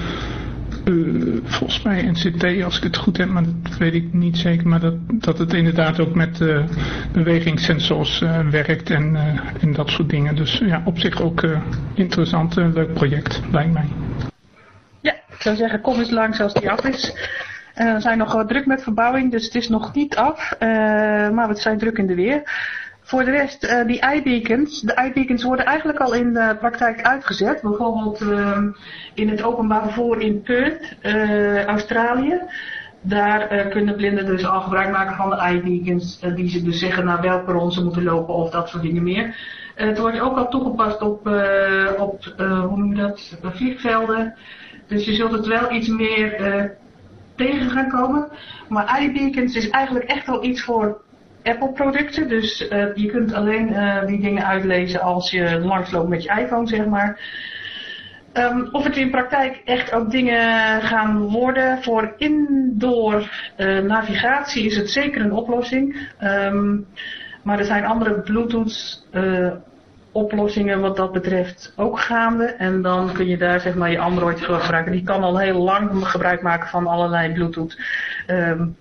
uh, volgens mij NCT als ik het goed heb, maar dat weet ik niet zeker. Maar dat, dat het inderdaad ook met uh, bewegingssensors werkt en, en dat soort dingen. Dus ja, op zich ook interessant, leuk project, lijkt mij. Ja, ik zou zeggen, kom eens langs als die af is. We zijn nog druk met verbouwing, dus het is nog niet af. Maar we zijn druk in de weer. Voor de rest, uh, die iBeacons. De iBeacons worden eigenlijk al in de praktijk uitgezet. Bijvoorbeeld uh, in het openbaar vervoer in Perth, uh, Australië. Daar uh, kunnen blinden dus al gebruik maken van de iBeacons. Die ze dus zeggen naar welke rond ze moeten lopen of dat soort dingen meer. Het wordt ook al toegepast op, op hoe noem je dat, vliegvelden. Dus je zult het wel iets meer tegen gaan komen. Maar iBeacons is eigenlijk echt wel iets voor Apple producten. Dus uh, je kunt alleen uh, die dingen uitlezen als je langsloopt met je iPhone, zeg maar. Um, of het in praktijk echt ook dingen gaan worden voor indoor uh, navigatie is het zeker een oplossing. Um, maar er zijn andere Bluetooth oplossingen wat dat betreft ook gaande. En dan kun je daar zeg maar je Android voor gebruiken. Die kan al heel lang gebruik maken van allerlei Bluetooth. Um,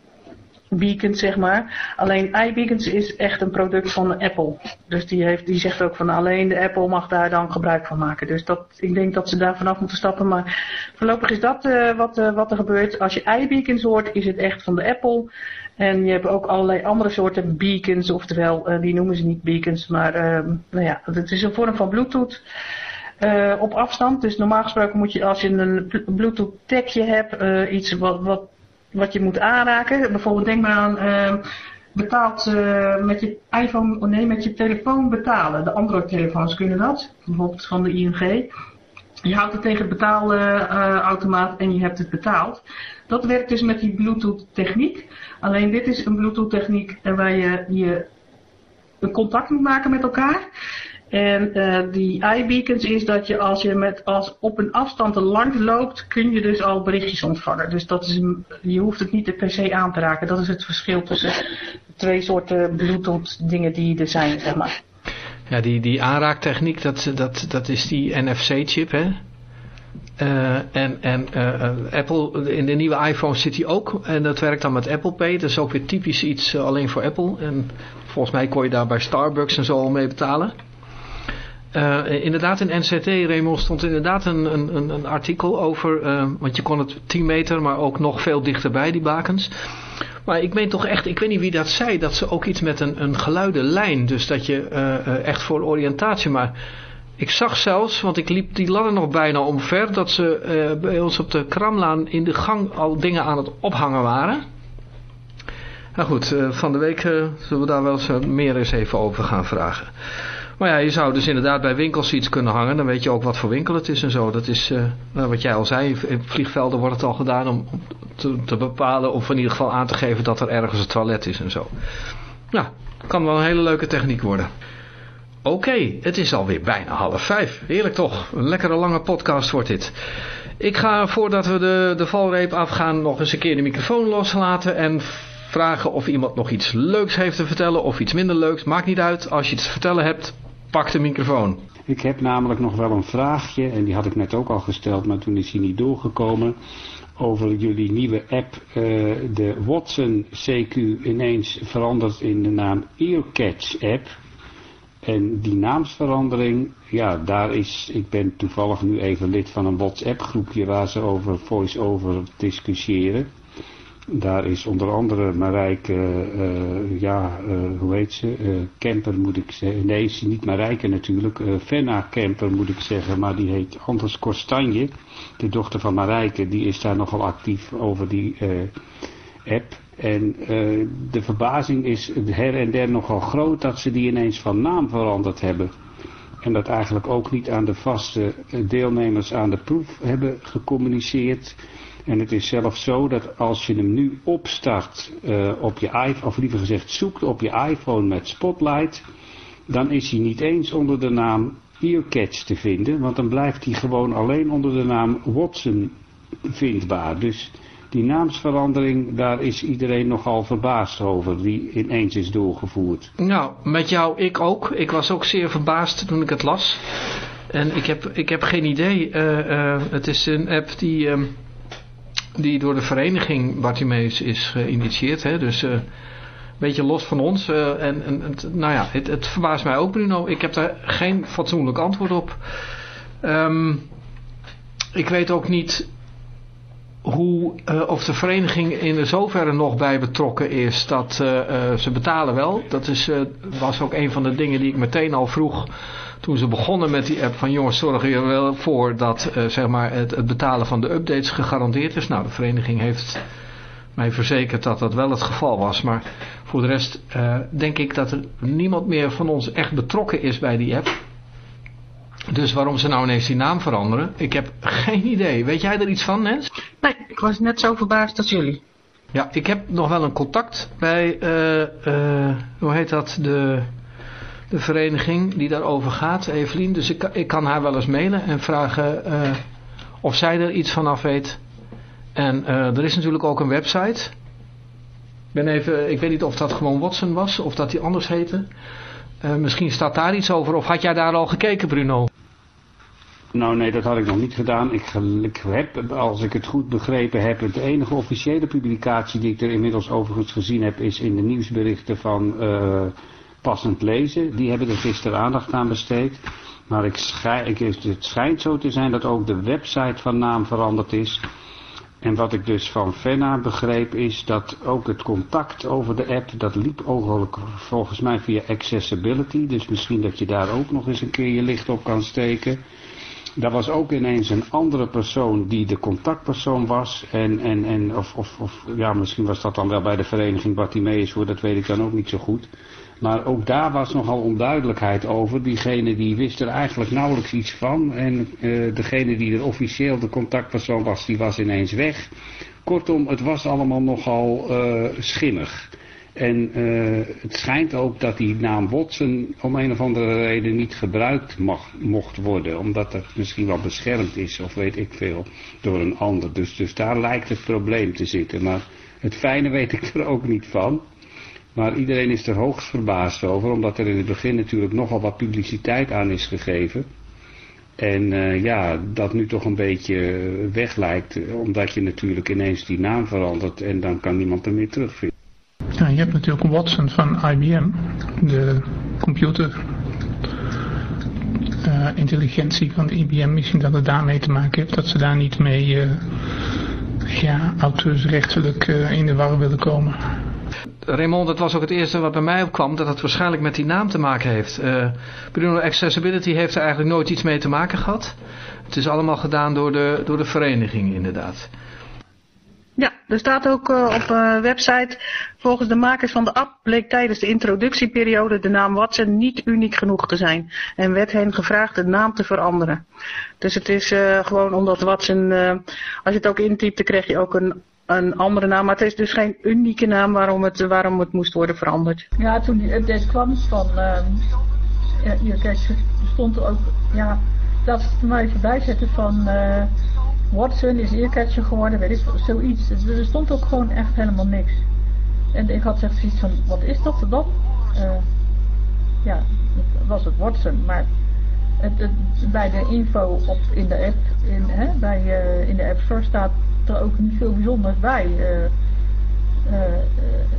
beacons, zeg maar. Alleen iBeacons is echt een product van Apple. Dus die, heeft, die zegt ook van alleen de Apple mag daar dan gebruik van maken. Dus dat, ik denk dat ze daar vanaf moeten stappen. Maar voorlopig is dat uh, wat, uh, wat er gebeurt. Als je iBeacons hoort, is het echt van de Apple. En je hebt ook allerlei andere soorten beacons. Oftewel, uh, die noemen ze niet beacons. Maar nou ja, het is een vorm van Bluetooth. Op afstand. Dus normaal gesproken moet je als je een Bluetooth tagje hebt, iets wat, wat wat je moet aanraken. Bijvoorbeeld denk maar aan uh, betaald uh, met je iPhone, oh nee, met je telefoon betalen. De Android telefoons kunnen dat, bijvoorbeeld van de ING. Je houdt het tegen het betaalautomaat uh, en je hebt het betaald. Dat werkt dus met die Bluetooth techniek. Alleen dit is een Bluetooth techniek waar je, je een contact moet maken met elkaar. En uh, die iBeacons is dat je als je met als op een afstand lang loopt, kun je dus al berichtjes ontvangen. Dus dat is, je hoeft het niet per se aan te raken. Dat is het verschil tussen twee soorten Bluetooth dingen die er zijn, zeg maar. Ja, die, die aanraaktechniek, dat, dat, dat is die NFC-chip, hè? Uh, en en uh, Apple, in de nieuwe iPhone zit die ook. En dat werkt dan met Apple Pay. Dat is ook weer typisch iets alleen voor Apple. En volgens mij kon je daar bij Starbucks en zo al mee betalen. Uh, inderdaad, in NCT, Raymond, stond inderdaad een, een, een artikel over, uh, want je kon het 10 meter, maar ook nog veel dichterbij, die bakens. Maar ik meen toch echt, ik weet niet wie dat zei, dat ze ook iets met een, een geluidenlijn, dus dat je echt voor oriëntatie, maar ik zag zelfs, want ik liep die ladder nog bijna omver, dat ze bij ons op de Kramlaan in de gang al dingen aan het ophangen waren. Nou goed, van de week zullen we daar wel eens meer eens even over gaan vragen. Maar ja, je zou dus inderdaad bij winkels iets kunnen hangen. Dan weet je ook wat voor winkel het is en zo. Dat is uh, wat jij al zei. In vliegvelden wordt het al gedaan om te, bepalen of in ieder geval aan te geven dat er ergens een toilet is en zo. Nou, kan wel een hele leuke techniek worden. Oké, het is alweer bijna half vijf. Heerlijk toch. Een lekkere lange podcast wordt dit. Ik ga voordat we de, de valreep afgaan nog eens een keer de microfoon loslaten en vragen of iemand nog iets leuks heeft te vertellen of iets minder leuks. Maakt niet uit. Als je het te vertellen hebt, pak de microfoon. Ik heb namelijk nog wel een vraagje, en die had ik net ook al gesteld, maar toen is hij niet doorgekomen. Over jullie nieuwe app, uh, de Watson CQ ineens veranderd in de naam Earcatch app. En die naamsverandering, ja, daar is, ik ben toevallig nu even lid van een WhatsApp groepje waar ze over voice-over discussiëren. Daar is onder andere Marijke, uh, ja, uh, hoe heet ze, uh, Kemper moet ik zeggen. Nee, is niet Marijke natuurlijk, Fenna Kemper moet ik zeggen, maar die heet Anders Kostanje. De dochter van Marijke, die is daar nogal actief over die app. En de verbazing is her en der nogal groot dat ze die ineens van naam veranderd hebben. En dat eigenlijk ook niet aan de vaste deelnemers aan de proef hebben gecommuniceerd. En het is zelfs zo dat als je hem nu opstart uh, op je iPhone, of liever gezegd zoekt op je iPhone met Spotlight, dan is hij niet eens onder de naam Earcatch te vinden, want dan blijft hij gewoon alleen onder de naam Watson vindbaar. Dus die naamsverandering, daar is iedereen nogal verbaasd over, die ineens is doorgevoerd. Nou, met jou ik ook. Ik was ook zeer verbaasd toen ik het las. En ik heb, ik heb geen idee. Uh, uh, het is een app die... Uh, die door de vereniging Bartimeus is geïnitieerd. Hè? Dus uh, een beetje los van ons. Uh, en, en het, nou ja, het, het, verbaast mij ook Bruno. Ik heb daar geen fatsoenlijk antwoord op. Um, ik weet ook niet hoe, uh, of de vereniging in zoverre nog bij betrokken is dat ze betalen wel. Dat is, was ook een van de dingen die ik meteen al vroeg toen ze begonnen met die app van jongens zorgen je wel voor dat zeg maar het, het, betalen van de updates gegarandeerd is. Nou de vereniging heeft mij verzekerd dat dat wel het geval was. Maar voor de rest denk ik dat er niemand meer van ons echt betrokken is bij die app. Dus waarom ze nou ineens die naam veranderen, ik heb geen idee. Weet jij er iets van, Nens? Nee, ik was net zo verbaasd als jullie. Ja, ik heb nog wel een contact bij, uh, hoe heet dat, de de vereniging die daarover gaat, Evelien. Dus ik, ik kan haar wel eens mailen en vragen uh, of zij er iets van af weet. En uh, er is natuurlijk ook een website. Ik, ben even, ik weet niet of dat gewoon Watson was of dat die anders heette. Uh, misschien staat daar iets over. Of had jij daar al gekeken, Bruno? Nou nee, dat had ik nog niet gedaan. Ik, heb, als ik het goed begrepen heb, de enige officiële publicatie die ik er inmiddels overigens gezien heb, is in de nieuwsberichten van passend lezen. Die hebben er gisteren aandacht aan besteed. Maar ik het schijnt zo te zijn dat ook de website van naam veranderd is. En wat ik dus van Fenna begreep is dat ook het contact over de app, dat liep ook volgens mij via accessibility. Dus misschien dat je daar ook nog eens een keer je licht op kan steken. Daar was ook ineens een andere persoon die de contactpersoon was. En, en, en of, of, of ja, misschien was dat dan wel bij de vereniging Bartimeus hoor, dat weet ik dan ook niet zo goed. Maar ook daar was nogal onduidelijkheid over. Diegene die wist er eigenlijk nauwelijks iets van. En uh, degene die er officieel de contactpersoon was, die was ineens weg. Kortom, het was allemaal nogal uh, schimmig. En uh, het schijnt ook dat die naam Watson om een of andere reden niet gebruikt mag, mocht worden. Omdat het misschien wel beschermd is of weet ik veel door een ander. Dus, dus daar lijkt het probleem te zitten. Maar het fijne weet ik er ook niet van. Maar iedereen is er hoogst verbaasd over, omdat er in het begin natuurlijk nogal wat publiciteit aan is gegeven. En uh, ja, dat nu toch een beetje weg lijkt, omdat je natuurlijk ineens die naam verandert en dan kan niemand er meer terugvinden. Je hebt natuurlijk Watson van IBM, de computer. intelligentie van de IBM. Misschien dat het daarmee te maken heeft. Dat ze daar niet mee uh, ja, auteursrechtelijk uh, in de war willen komen. Raymond, dat was ook het eerste wat bij mij opkwam, dat het waarschijnlijk met die naam te maken heeft. Bruno Accessibility heeft er eigenlijk nooit iets mee te maken gehad. Het is allemaal gedaan door de, door de vereniging inderdaad. Ja, er staat ook uh, op een website, volgens de makers van de app bleek tijdens de introductieperiode de naam Watson niet uniek genoeg te zijn. En werd hen gevraagd de naam te veranderen. Dus het is uh, gewoon omdat Watson, als je het ook intypt, dan krijg je ook een, een andere naam. Maar het is dus geen unieke naam waarom het, waarom het moest worden veranderd. Ja, toen die update kwam van, uh, ja, stond er ook, ja, dat het mij voorbij zetten van... Watson is earcatcher geworden, weet ik zoiets. Er stond ook gewoon echt helemaal niks. En ik had echt zoiets van, wat is dat dan? Uh, ja, het was het Watson, maar het, bij de info op in de app, in, hè, bij, uh, in de App Store staat er ook niet veel bijzonders bij. Uh,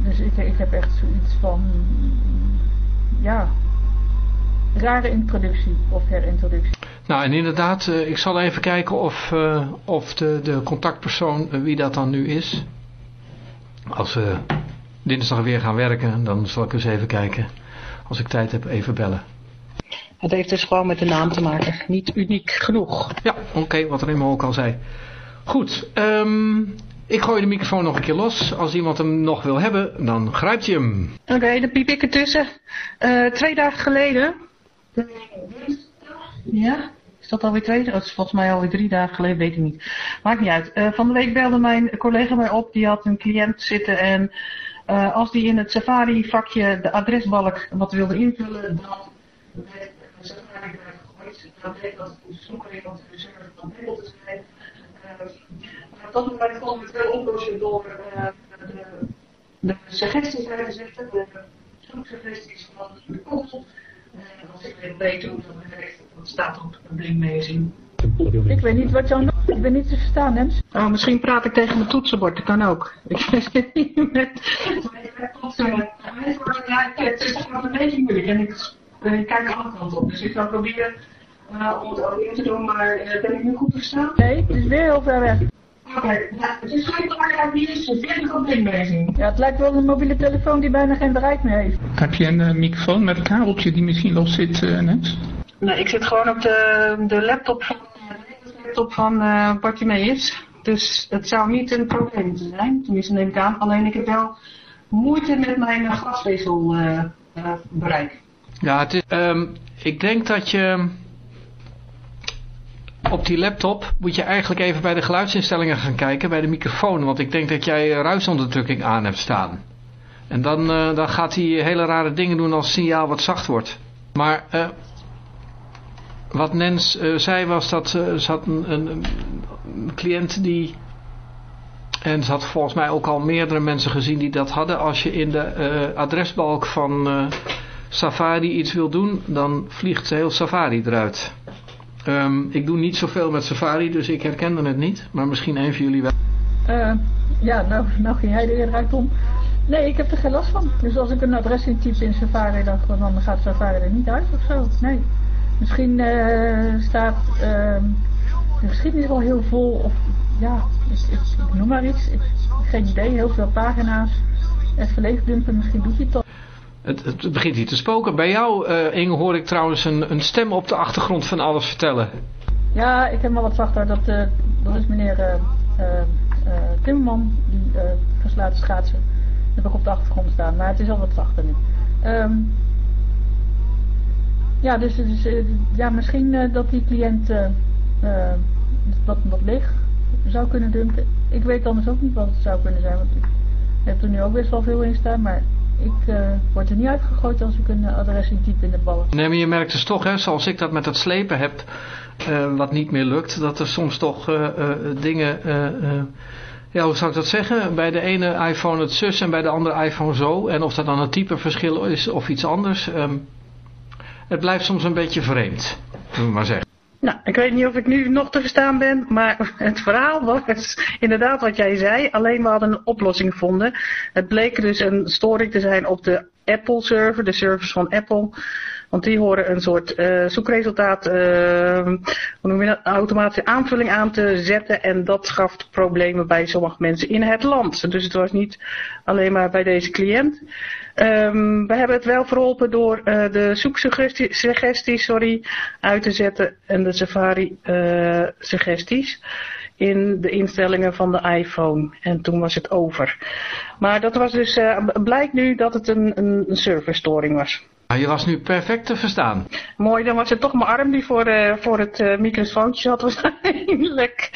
dus ik, ik heb echt zoiets van, ja, rare introductie of herintroductie. Nou en inderdaad, uh, ik zal even kijken of, uh, of de, de contactpersoon, uh, wie dat dan nu is. Als we dinsdag weer gaan werken, dan zal ik eens even kijken. Als ik tijd heb, even bellen. Het heeft dus gewoon met de naam te maken. Niet uniek genoeg. Ja, oké, okay, wat Remo ook al zei. Goed, um, ik gooi de microfoon nog een keer los. Als iemand hem nog wil hebben, dan grijpt hij hem. Oké, okay, dan piep ik ertussen. twee dagen geleden... Ja, dat alweer twee? Dat is volgens mij alweer drie dagen geleden, weet ik niet. Maakt niet uit. Uh, van de week belde mijn collega mij op, die had een cliënt zitten en uh, als die in het Safari vakje de adresbalk wat wilde invullen, dan werd Safari eruit gegooid. Dan bleek dat het zoeker iemand de server van te zijn. Dat konden we het wel oplossen door de, de suggesties uit te zetten, de zoeksuggesties van de kogel. En als ik weet beter werkt, dat staat op een blinkmezing. Ik weet niet wat jou nog... Ik ben niet te verstaan, hè? Oh, misschien praat ik tegen mijn toetsenbord, dat kan ook. Ik weet niet met... Ja, het is gewoon een beetje moeilijk en ik, ik kijk de andere kant op. Dus ik ga proberen uh, om het in te doen, maar uh, ben ik nu goed verstaan? Nee, het is weer heel ver weg. Ja, het is geen belangrijk nieuws, het is een. Ja, het lijkt wel een mobiele telefoon die bijna geen bereik meer heeft. Heb je een uh, microfoon met een kabeltje die misschien los zit, uh, net? Nee, ik zit gewoon op de, de laptop van, de laptop van uh, Bartimeus. Dus het zou niet een probleem te zijn, tenminste neem ik aan. Alleen ik heb wel moeite met mijn glasvezel uh, uh, bereik. Ja, het is, um, ik denk dat je op die laptop moet je eigenlijk even bij de geluidsinstellingen gaan kijken, bij de microfoon. Want ik denk dat jij ruisonderdrukking aan hebt staan. En dan, uh, dan gaat hij hele rare dingen doen als het signaal wat zacht wordt. Maar uh, wat Nens zei was dat ze had een, een, een cliënt die... En ze had volgens mij ook al meerdere mensen gezien die dat hadden. Als je in de adresbalk van Safari iets wil doen, dan vliegt heel Safari eruit. Um, ik doe niet zoveel met Safari, dus ik herkende het niet. Maar misschien een van jullie wel. Uh, ja, nou, nou ging jij er weer uit om. Nee, ik heb er geen last van. Dus als ik een adres intyp in Safari, dan, dan gaat Safari er niet uit of zo. Nee. Misschien uh, staat uh, de geschiedenis wel heel vol, of ja, ik, noem maar iets. Ik, geen idee, heel veel pagina's. Even leegdumpen, misschien doet hij het. Het, begint hier te spoken. Bij jou, uh, Inge, hoor ik trouwens een, een stem op de achtergrond van alles vertellen. Ja, ik heb maar wat zachter. Dat, uh, dat is meneer uh, Timmerman, die verslaat schaatsen. Dat heb ik op de achtergrond staan, maar het is al wat zachter nu. Um, ja, dus, dus ja, misschien dat die cliënt uh, wat, leeg zou kunnen dumpen. Ik weet anders ook niet wat het zou kunnen zijn, want ik heb er nu ook best wel veel in staan, maar ik word er niet uitgegooid als ik een adres intyp in de ballen. Nee, maar je merkt dus toch, hè, zoals ik dat met het slepen heb, wat niet meer lukt, dat er soms toch dingen... Ja, hoe zou ik dat zeggen? Bij de ene iPhone het zus en bij de andere iPhone zo. En of dat dan een typeverschil is of iets anders. Um, het blijft soms een beetje vreemd, moet ik maar zeggen. Nou, ik weet niet of ik nu nog te verstaan ben, maar het verhaal was inderdaad wat jij zei. Alleen we hadden een oplossing gevonden. Het bleek dus een storing te zijn op de Apple server, de servers van Apple. Want die horen een soort uh, zoekresultaat, uh, hoe noem je dat, automatische aanvulling aan te zetten. En dat gaf problemen bij sommige mensen in het land. Dus het was niet alleen maar bij deze cliënt. Um, we hebben het wel verholpen door uh, de zoeksuggesties sorry, uit te zetten en de Safari suggesties in de instellingen van de iPhone. En toen was het over. Maar dat was dus, blijkt nu dat het een, een serverstoring was. Je was nu perfect te verstaan. Mooi, dan was het toch mijn arm die voor, uh, voor het uh, microfoontje had waarschijnlijk.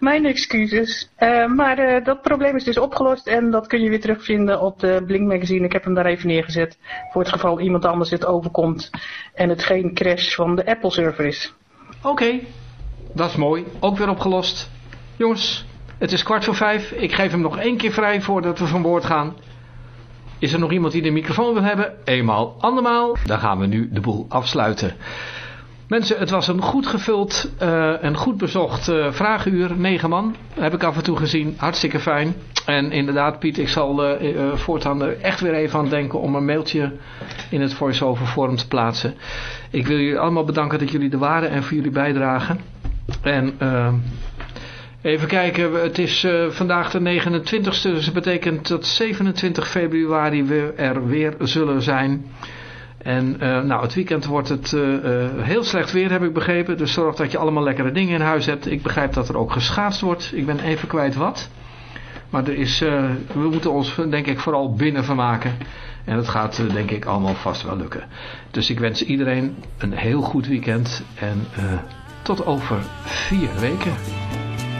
Mijn excuses. Uh, maar dat probleem is dus opgelost en dat kun je weer terugvinden op de Blink magazine. Ik heb hem daar even neergezet voor het geval iemand anders het overkomt en het geen crash van de Apple server is. Oké, dat is mooi. Ook weer opgelost. Jongens, het is kwart voor vijf. Ik geef hem nog één keer vrij voordat we van boord gaan. Is er nog iemand die de microfoon wil hebben? Eenmaal, andermaal. Dan gaan we nu de boel afsluiten. Mensen, het was een goed gevuld uh, en goed bezocht uh, vragenuur. Negen man heb ik af en toe gezien. Hartstikke fijn. En inderdaad, Piet, ik zal uh, voortaan er echt weer even aan denken om een mailtje in het voice-over forum te plaatsen. Ik wil jullie allemaal bedanken dat jullie er waren en voor jullie bijdrage. En Even kijken, het is uh, vandaag de 29ste, dus dat betekent dat 27 februari we er weer zullen zijn. En uh, nou, het weekend wordt het uh, heel slecht weer, heb ik begrepen. Dus zorg dat je allemaal lekkere dingen in huis hebt. Ik begrijp dat er ook geschaatst wordt. Ik ben even kwijt wat. Maar er is, we moeten ons denk ik vooral binnen vermaken. En dat gaat denk ik allemaal vast wel lukken. Dus ik wens iedereen een heel goed weekend. En tot over vier weken.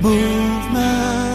movement.